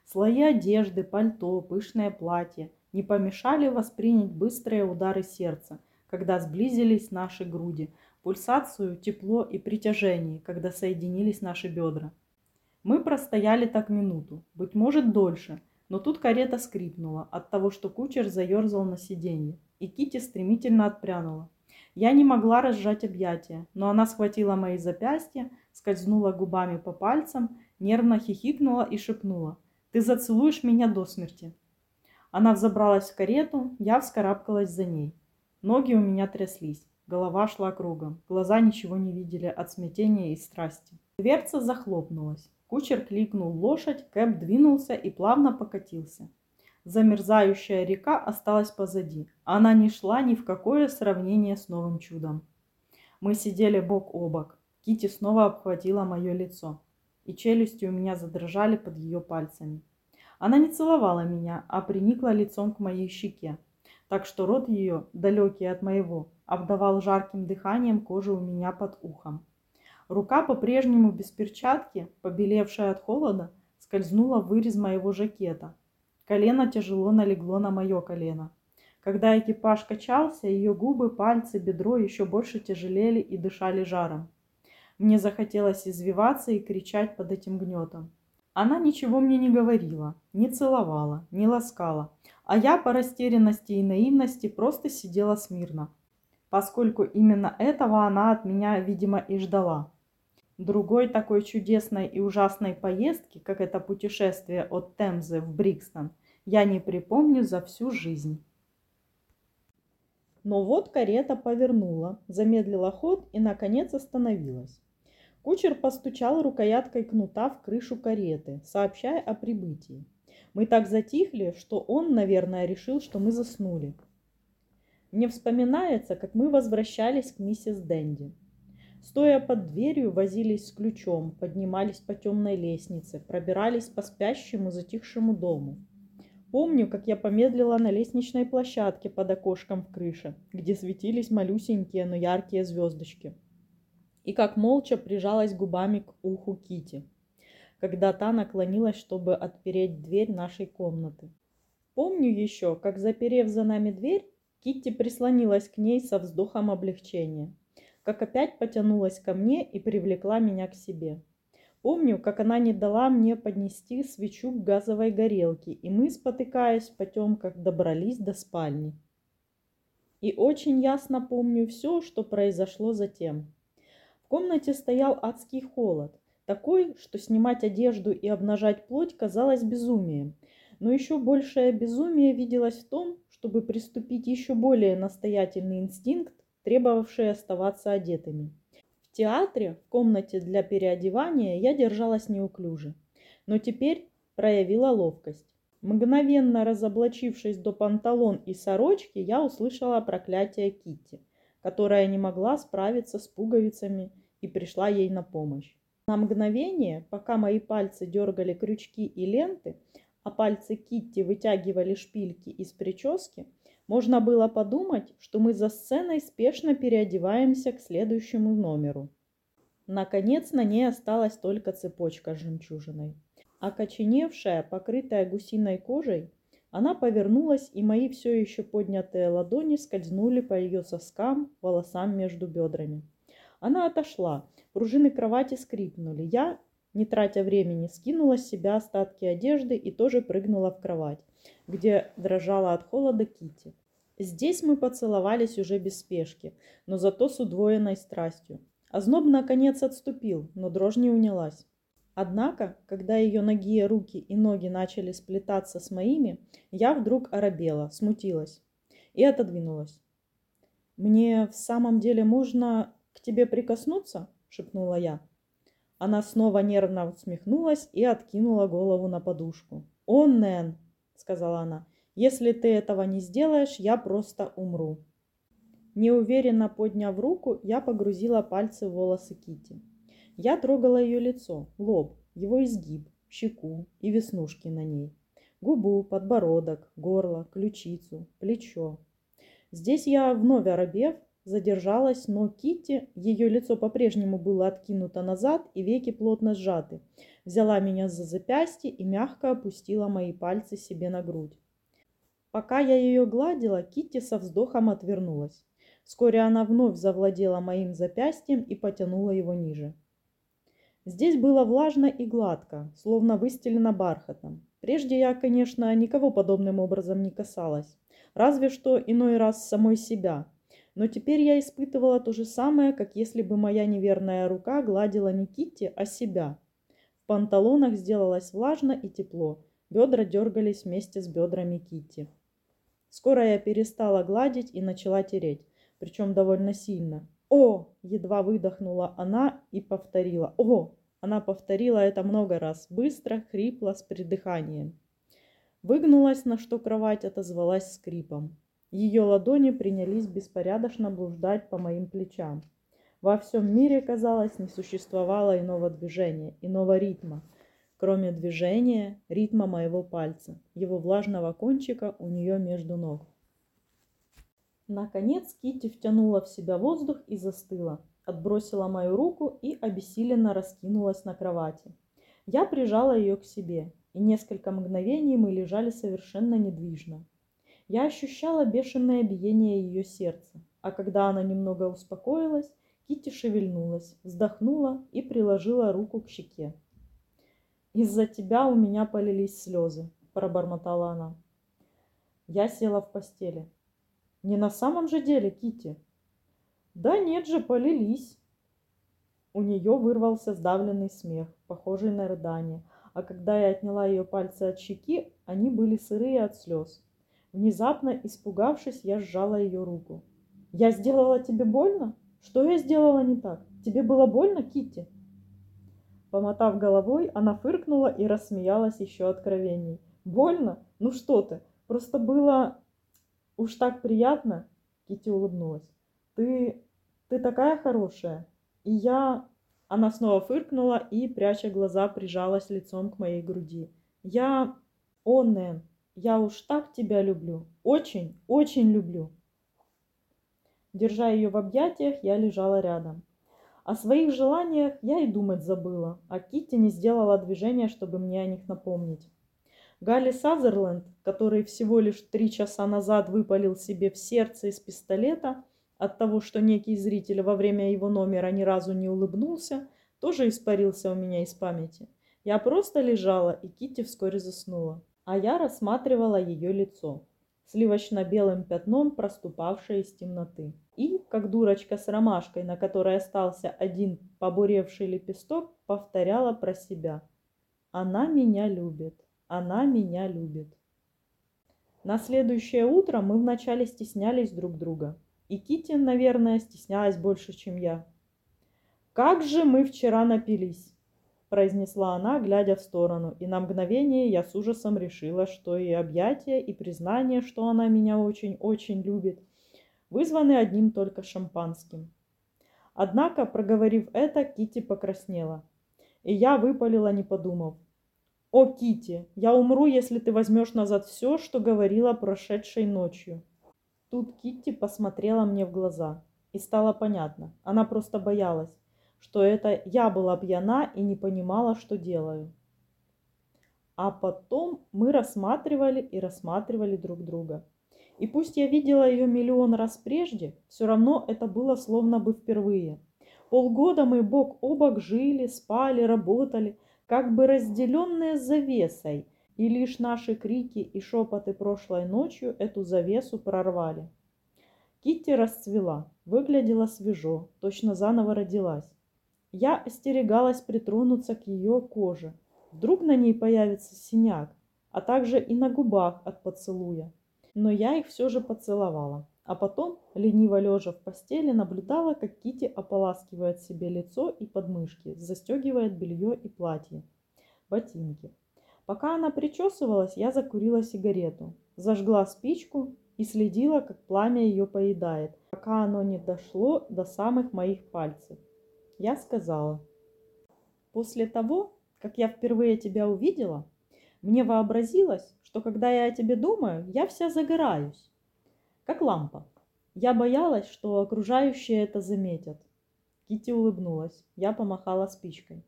Слои одежды, пальто, пышное платье не помешали воспринять быстрые удары сердца, когда сблизились наши груди, пульсацию, тепло и притяжение, когда соединились наши бедра. Мы простояли так минуту, быть может дольше, но тут карета скрипнула от того, что кучер заерзал на сиденье, и Кити стремительно отпрянула. Я не могла разжать объятия, но она схватила мои запястья, скользнула губами по пальцам, нервно хихикнула и шепнула. «Ты зацелуешь меня до смерти». Она взобралась в карету, я вскарабкалась за ней. Ноги у меня тряслись, голова шла кругом, глаза ничего не видели от смятения и страсти. Дверца захлопнулась. Кучер кликнул лошадь, Кэп двинулся и плавно покатился. Замерзающая река осталась позади. Она не шла ни в какое сравнение с новым чудом. Мы сидели бок о бок. Кити снова обхватила мое лицо. и челюсти у меня задрожали под ее пальцами. Она не целовала меня, а приникла лицом к моей щеке, так что рот ее, далекий от моего, обдавал жарким дыханием кожу у меня под ухом. Рука по-прежнему без перчатки, побелевшая от холода, скользнула в вырез моего жакета. Колено тяжело налегло на мое колено. Когда экипаж качался, ее губы, пальцы, бедро еще больше тяжелели и дышали жаром. Мне захотелось извиваться и кричать под этим гнетом. Она ничего мне не говорила, не целовала, не ласкала, а я по растерянности и наивности просто сидела смирно, поскольку именно этого она от меня, видимо, и ждала. Другой такой чудесной и ужасной поездки, как это путешествие от Темзы в Брикстон, я не припомню за всю жизнь. Но вот карета повернула, замедлила ход и, наконец, остановилась. Кучер постучал рукояткой кнута в крышу кареты, сообщая о прибытии. Мы так затихли, что он, наверное, решил, что мы заснули. Мне вспоминается, как мы возвращались к миссис Дэнди. Стоя под дверью, возились с ключом, поднимались по темной лестнице, пробирались по спящему затихшему дому. Помню, как я помедлила на лестничной площадке под окошком в крыше, где светились малюсенькие, но яркие звездочки. И как молча прижалась губами к уху Кити, когда та наклонилась, чтобы отпереть дверь нашей комнаты. Помню еще, как, заперев за нами дверь, Китти прислонилась к ней со вздохом облегчения как опять потянулась ко мне и привлекла меня к себе. Помню, как она не дала мне поднести свечу к газовой горелке, и мы, спотыкаясь в потемках, добрались до спальни. И очень ясно помню все, что произошло затем. В комнате стоял адский холод, такой, что снимать одежду и обнажать плоть казалось безумием. Но еще большее безумие виделось в том, чтобы приступить еще более настоятельный инстинкт требовавшие оставаться одетыми. В театре, в комнате для переодевания, я держалась неуклюже, но теперь проявила ловкость. Мгновенно разоблачившись до панталон и сорочки, я услышала проклятие Китти, которая не могла справиться с пуговицами и пришла ей на помощь. На мгновение, пока мои пальцы дергали крючки и ленты, а пальцы Китти вытягивали шпильки из прически, можно было подумать, что мы за сценой спешно переодеваемся к следующему номеру. Наконец на ней осталась только цепочка с жемчужиной. Окоченевшая, покрытая гусиной кожей, она повернулась, и мои все еще поднятые ладони скользнули по ее соскам, волосам между бедрами. Она отошла, пружины кровати скрипнули. Я, не тратя времени, скинула с себя остатки одежды и тоже прыгнула в кровать, где дрожала от холода Кити. Здесь мы поцеловались уже без спешки, но зато с удвоенной страстью. Озноб наконец отступил, но дрожь не унялась. Однако, когда ее ноги, руки и ноги начали сплетаться с моими, я вдруг оробела, смутилась и отодвинулась. «Мне в самом деле можно к тебе прикоснуться?» – шепнула я. Она снова нервно усмехнулась и откинула голову на подушку. «О, Нэн!» – сказала она. Если ты этого не сделаешь, я просто умру. Неуверенно подняв руку, я погрузила пальцы в волосы Кити. Я трогала ее лицо, лоб, его изгиб, щеку и веснушки на ней, губу, подбородок, горло, ключицу, плечо. Здесь я, вновь оробев, задержалась, но Кити, ее лицо по-прежнему было откинуто назад и веки плотно сжаты, взяла меня за запястье и мягко опустила мои пальцы себе на грудь. Пока я ее гладила, Китти со вздохом отвернулась. Вскоре она вновь завладела моим запястьем и потянула его ниже. Здесь было влажно и гладко, словно выстелено бархатом. Прежде я, конечно, никого подобным образом не касалась, разве что иной раз самой себя. Но теперь я испытывала то же самое, как если бы моя неверная рука гладила не Китти, а себя. В панталонах сделалось влажно и тепло, бедра дергались вместе с бедрами Китти. Скоро я перестала гладить и начала тереть, причем довольно сильно. «О!» – едва выдохнула она и повторила. «О!» Она повторила это много раз, быстро, хрипло, с придыханием. Выгнулась, на что кровать отозвалась скрипом. Ее ладони принялись беспорядочно блуждать по моим плечам. Во всем мире, казалось, не существовало иного движения, иного ритма, кроме движения, ритма моего пальца, его влажного кончика у нее между ног. Наконец Кити втянула в себя воздух и застыла, отбросила мою руку и обессиленно раскинулась на кровати. Я прижала ее к себе, и несколько мгновений мы лежали совершенно недвижно. Я ощущала бешеное биение ее сердца, а когда она немного успокоилась, Кити шевельнулась, вздохнула и приложила руку к щеке. «Из-за тебя у меня полились слезы», – пробормотала она. Я села в постели. «Не на самом же деле, Кити. «Да нет же, полились». У нее вырвался сдавленный смех, похожий на рыдание, а когда я отняла ее пальцы от щеки, они были сырые от слез. Внезапно, испугавшись, я сжала ее руку. «Я сделала тебе больно?» Что я сделала не так? Тебе было больно, Китти? Помотав головой, она фыркнула и рассмеялась еще откровенней. Больно? Ну что ты? Просто было уж так приятно. Китти улыбнулась. Ты... ты такая хорошая. И я... Она снова фыркнула и, пряча глаза, прижалась лицом к моей груди. Я... О, Нэн, я уж так тебя люблю. Очень, очень люблю. Держа ее в объятиях, я лежала рядом. О своих желаниях я и думать забыла, а Китти не сделала движения, чтобы мне о них напомнить. Галли Сазерленд, который всего лишь три часа назад выпалил себе в сердце из пистолета от того, что некий зритель во время его номера ни разу не улыбнулся, тоже испарился у меня из памяти. Я просто лежала, и Китти вскоре заснула, а я рассматривала ее лицо сливочно-белым пятном, проступавшее из темноты. И, как дурочка с ромашкой, на которой остался один побуревший лепесток, повторяла про себя. «Она меня любит, она меня любит». На следующее утро мы вначале стеснялись друг друга. И Кити, наверное, стеснялась больше, чем я. «Как же мы вчера напились!» Произнесла она, глядя в сторону, и на мгновение я с ужасом решила, что и объятия, и признание, что она меня очень-очень любит, вызваны одним только шампанским. Однако, проговорив это, Кити покраснела, и я выпалила, не подумав. «О, Кити, я умру, если ты возьмешь назад все, что говорила прошедшей ночью». Тут Китти посмотрела мне в глаза, и стало понятно, она просто боялась что это я была пьяна и не понимала, что делаю. А потом мы рассматривали и рассматривали друг друга. И пусть я видела ее миллион раз прежде, все равно это было словно бы впервые. Полгода мы бок о бок жили, спали, работали, как бы разделенные завесой, и лишь наши крики и шепоты прошлой ночью эту завесу прорвали. Китти расцвела, выглядела свежо, точно заново родилась. Я остерегалась притронуться к ее коже. Вдруг на ней появится синяк, а также и на губах от поцелуя. Но я их все же поцеловала. А потом, лениво лежа в постели, наблюдала, как Кити ополаскивает себе лицо и подмышки, застегивает белье и платье, ботинки. Пока она причесывалась, я закурила сигарету, зажгла спичку и следила, как пламя ее поедает, пока оно не дошло до самых моих пальцев я сказала. После того, как я впервые тебя увидела, мне вообразилось, что когда я о тебе думаю, я вся загораюсь, как лампа. Я боялась, что окружающие это заметят. Кити улыбнулась. Я помахала спичкой.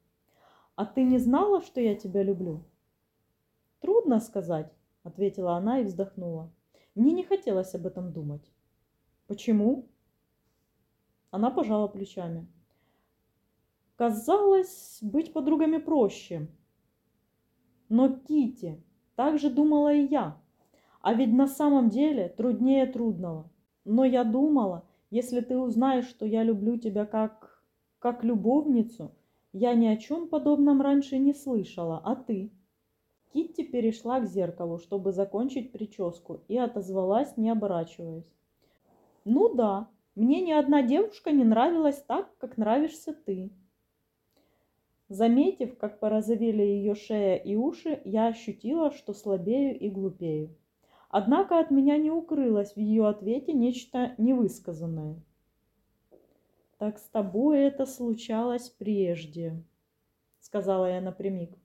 А ты не знала, что я тебя люблю? Трудно сказать, ответила она и вздохнула. Мне не хотелось об этом думать. Почему? Она пожала плечами. Казалось, быть подругами проще. Но Кити, так же думала и я. А ведь на самом деле труднее трудного. Но я думала, если ты узнаешь, что я люблю тебя как... как любовницу, я ни о чем подобном раньше не слышала, а ты? Китти перешла к зеркалу, чтобы закончить прическу, и отозвалась, не оборачиваясь. «Ну да, мне ни одна девушка не нравилась так, как нравишься ты. Заметив, как порозовели ее шея и уши, я ощутила, что слабею и глупею. Однако от меня не укрылось в ее ответе нечто невысказанное. так с тобой это случалось прежде, сказала я напрямик.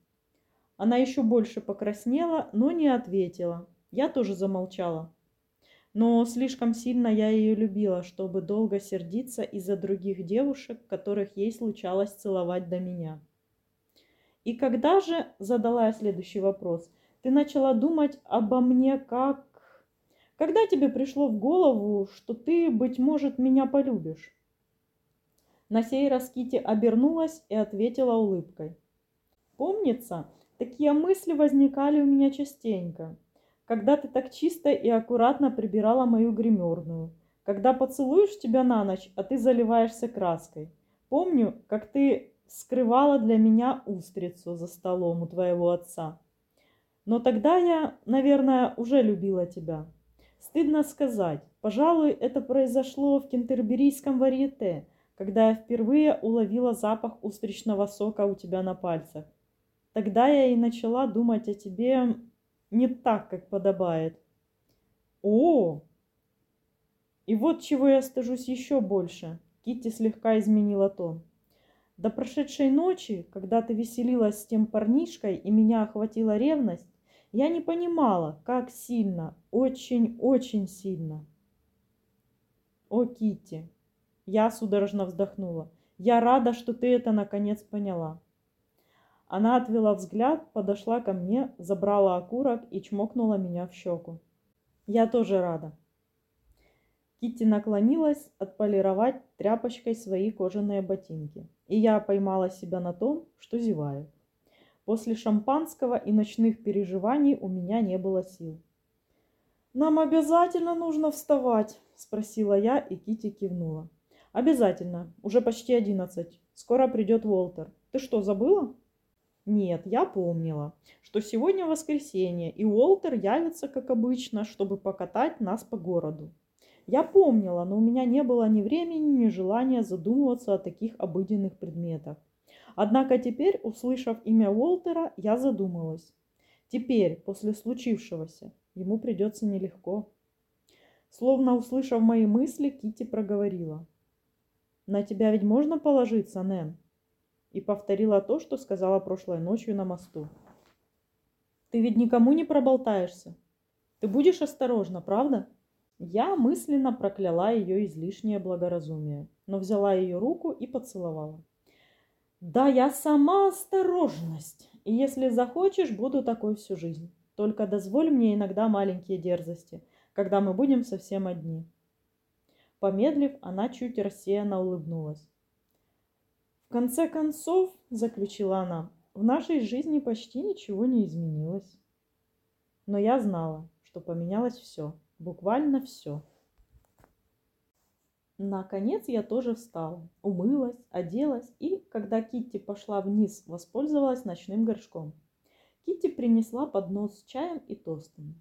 Она еще больше покраснела, но не ответила. Я тоже замолчала. Но слишком сильно я ее любила, чтобы долго сердиться из-за других девушек, которых ей случалось целовать до меня. И когда же, задала я следующий вопрос, ты начала думать обо мне как... Когда тебе пришло в голову, что ты, быть может, меня полюбишь? На сей раз Кити обернулась и ответила улыбкой. Помнится, такие мысли возникали у меня частенько когда ты так чисто и аккуратно прибирала мою гримерную, когда поцелуешь тебя на ночь, а ты заливаешься краской. Помню, как ты скрывала для меня устрицу за столом у твоего отца. Но тогда я, наверное, уже любила тебя. Стыдно сказать, пожалуй, это произошло в кентерберийском варьете, когда я впервые уловила запах устричного сока у тебя на пальцах. Тогда я и начала думать о тебе не так, как подобает. О! И вот чего я стыжусь еще больше. Китти слегка изменила тон. До прошедшей ночи, когда ты веселилась с тем парнишкой и меня охватила ревность, я не понимала, как сильно, очень-очень сильно. О, Китти, я судорожно вздохнула. Я рада, что ты это наконец поняла. Она отвела взгляд, подошла ко мне, забрала окурок и чмокнула меня в щеку. Я тоже рада. Китти наклонилась отполировать тряпочкой свои кожаные ботинки, и я поймала себя на том, что зеваю. После шампанского и ночных переживаний у меня не было сил. «Нам обязательно нужно вставать?» – спросила я, и Кити кивнула. «Обязательно. Уже почти одиннадцать. Скоро придет Уолтер. Ты что, забыла?» Нет, я помнила, что сегодня воскресенье, и Уолтер явится, как обычно, чтобы покатать нас по городу. Я помнила, но у меня не было ни времени, ни желания задумываться о таких обыденных предметах. Однако теперь, услышав имя Уолтера, я задумалась. Теперь, после случившегося, ему придется нелегко. Словно услышав мои мысли, Кити проговорила. «На тебя ведь можно положиться, Нэн?» и повторила то, что сказала прошлой ночью на мосту. «Ты ведь никому не проболтаешься. Ты будешь осторожна, правда?» Я мысленно прокляла ее излишнее благоразумие, но взяла ее руку и поцеловала. «Да, я сама осторожность, и если захочешь, буду такой всю жизнь. Только дозволь мне иногда маленькие дерзости, когда мы будем совсем одни». Помедлив, она чуть рассеянно улыбнулась. В конце концов, заключила она, в нашей жизни почти ничего не изменилось. Но я знала, что поменялось все, буквально все. Наконец я тоже встала, умылась, оделась и, когда Китти пошла вниз, воспользовалась ночным горшком. Китти принесла поднос с чаем и тостами.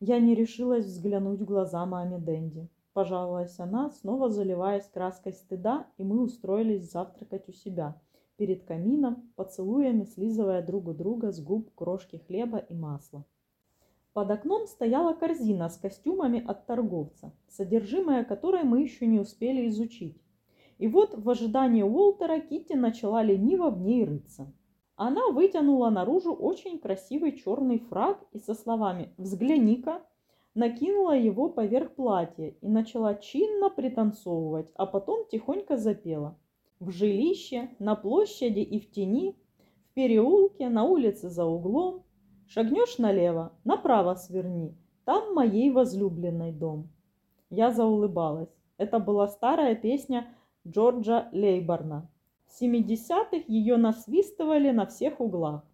Я не решилась взглянуть в глаза маме Дэнди пожаловалась она, снова заливаясь краской стыда, и мы устроились завтракать у себя, перед камином, поцелуями слизывая друг у друга с губ крошки хлеба и масла. Под окном стояла корзина с костюмами от торговца, содержимое которой мы еще не успели изучить. И вот в ожидании Уолтера Китти начала лениво в ней рыться. Она вытянула наружу очень красивый черный фраг и со словами «Взгляни-ка, накинула его поверх платья и начала чинно пританцовывать, а потом тихонько запела. В жилище, на площади и в тени, в переулке, на улице за углом, шагнешь налево, направо сверни, там моей возлюбленной дом. Я заулыбалась. Это была старая песня Джорджа Лейборна. В 70-х ее насвистывали на всех углах.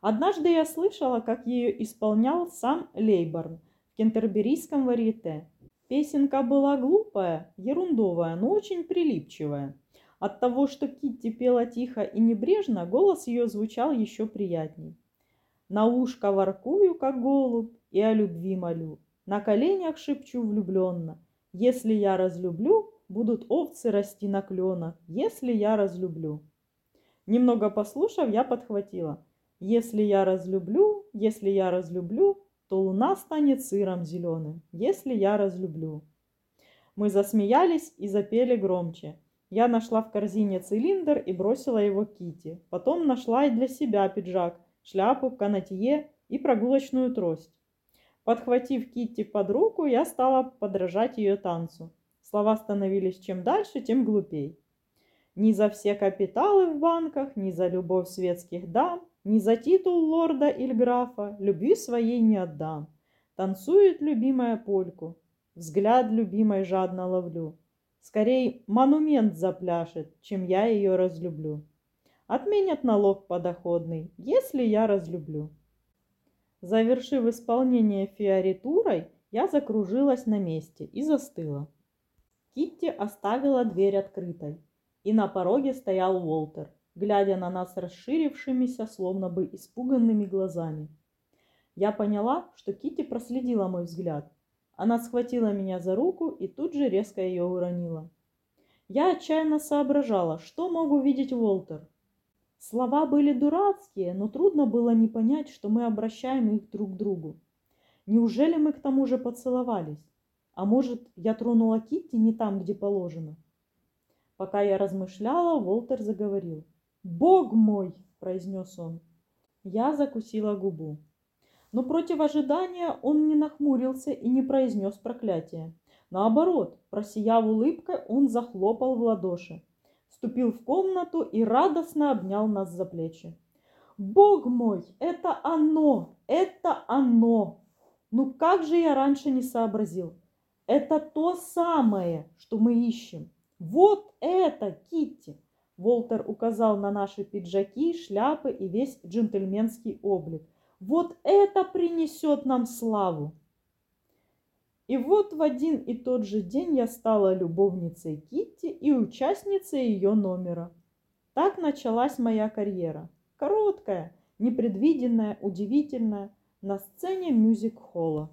Однажды я слышала, как ее исполнял сам Лейборн – кентерберийском варьете. Песенка была глупая, ерундовая, но очень прилипчивая. От того, что Китти пела тихо и небрежно, голос ее звучал еще приятней. На ушко воркую, как голубь, и о любви молю. На коленях шепчу влюбленно. Если я разлюблю, будут овцы расти на кленах, если я разлюблю. Немного послушав, я подхватила. Если я разлюблю, если я разлюблю, то луна станет сыром зеленым, если я разлюблю. Мы засмеялись и запели громче. Я нашла в корзине цилиндр и бросила его Кити. Потом нашла и для себя пиджак, шляпу, канатье и прогулочную трость. Подхватив Китти под руку, я стала подражать ее танцу. Слова становились чем дальше, тем глупей. Ни за все капиталы в банках, ни за любовь светских дам, ни за титул лорда или графа любви своей не отдам. Танцует любимая польку, взгляд любимой жадно ловлю. Скорей монумент запляшет, чем я ее разлюблю. Отменят налог подоходный, если я разлюблю. Завершив исполнение фиоритурой, я закружилась на месте и застыла. Китти оставила дверь открытой, и на пороге стоял Уолтер, глядя на нас расширившимися, словно бы испуганными глазами. Я поняла, что Китти проследила мой взгляд. Она схватила меня за руку и тут же резко ее уронила. Я отчаянно соображала, что мог увидеть Уолтер. Слова были дурацкие, но трудно было не понять, что мы обращаем их друг к другу. Неужели мы к тому же поцеловались? А может, я тронула Китти не там, где положено? Пока я размышляла, Волтер заговорил. «Бог мой!» – произнес он. Я закусила губу. Но против ожидания он не нахмурился и не произнес проклятие. Наоборот, просияв улыбкой, он захлопал в ладоши вступил в комнату и радостно обнял нас за плечи. Бог мой, это оно, это оно! Ну как же я раньше не сообразил? Это то самое, что мы ищем. Вот это, Китти! Волтер указал на наши пиджаки, шляпы и весь джентльменский облик. Вот это принесет нам славу! И вот в один и тот же день я стала любовницей Китти и участницей ее номера. Так началась моя карьера. Короткая, непредвиденная, удивительная, на сцене мюзик-холла.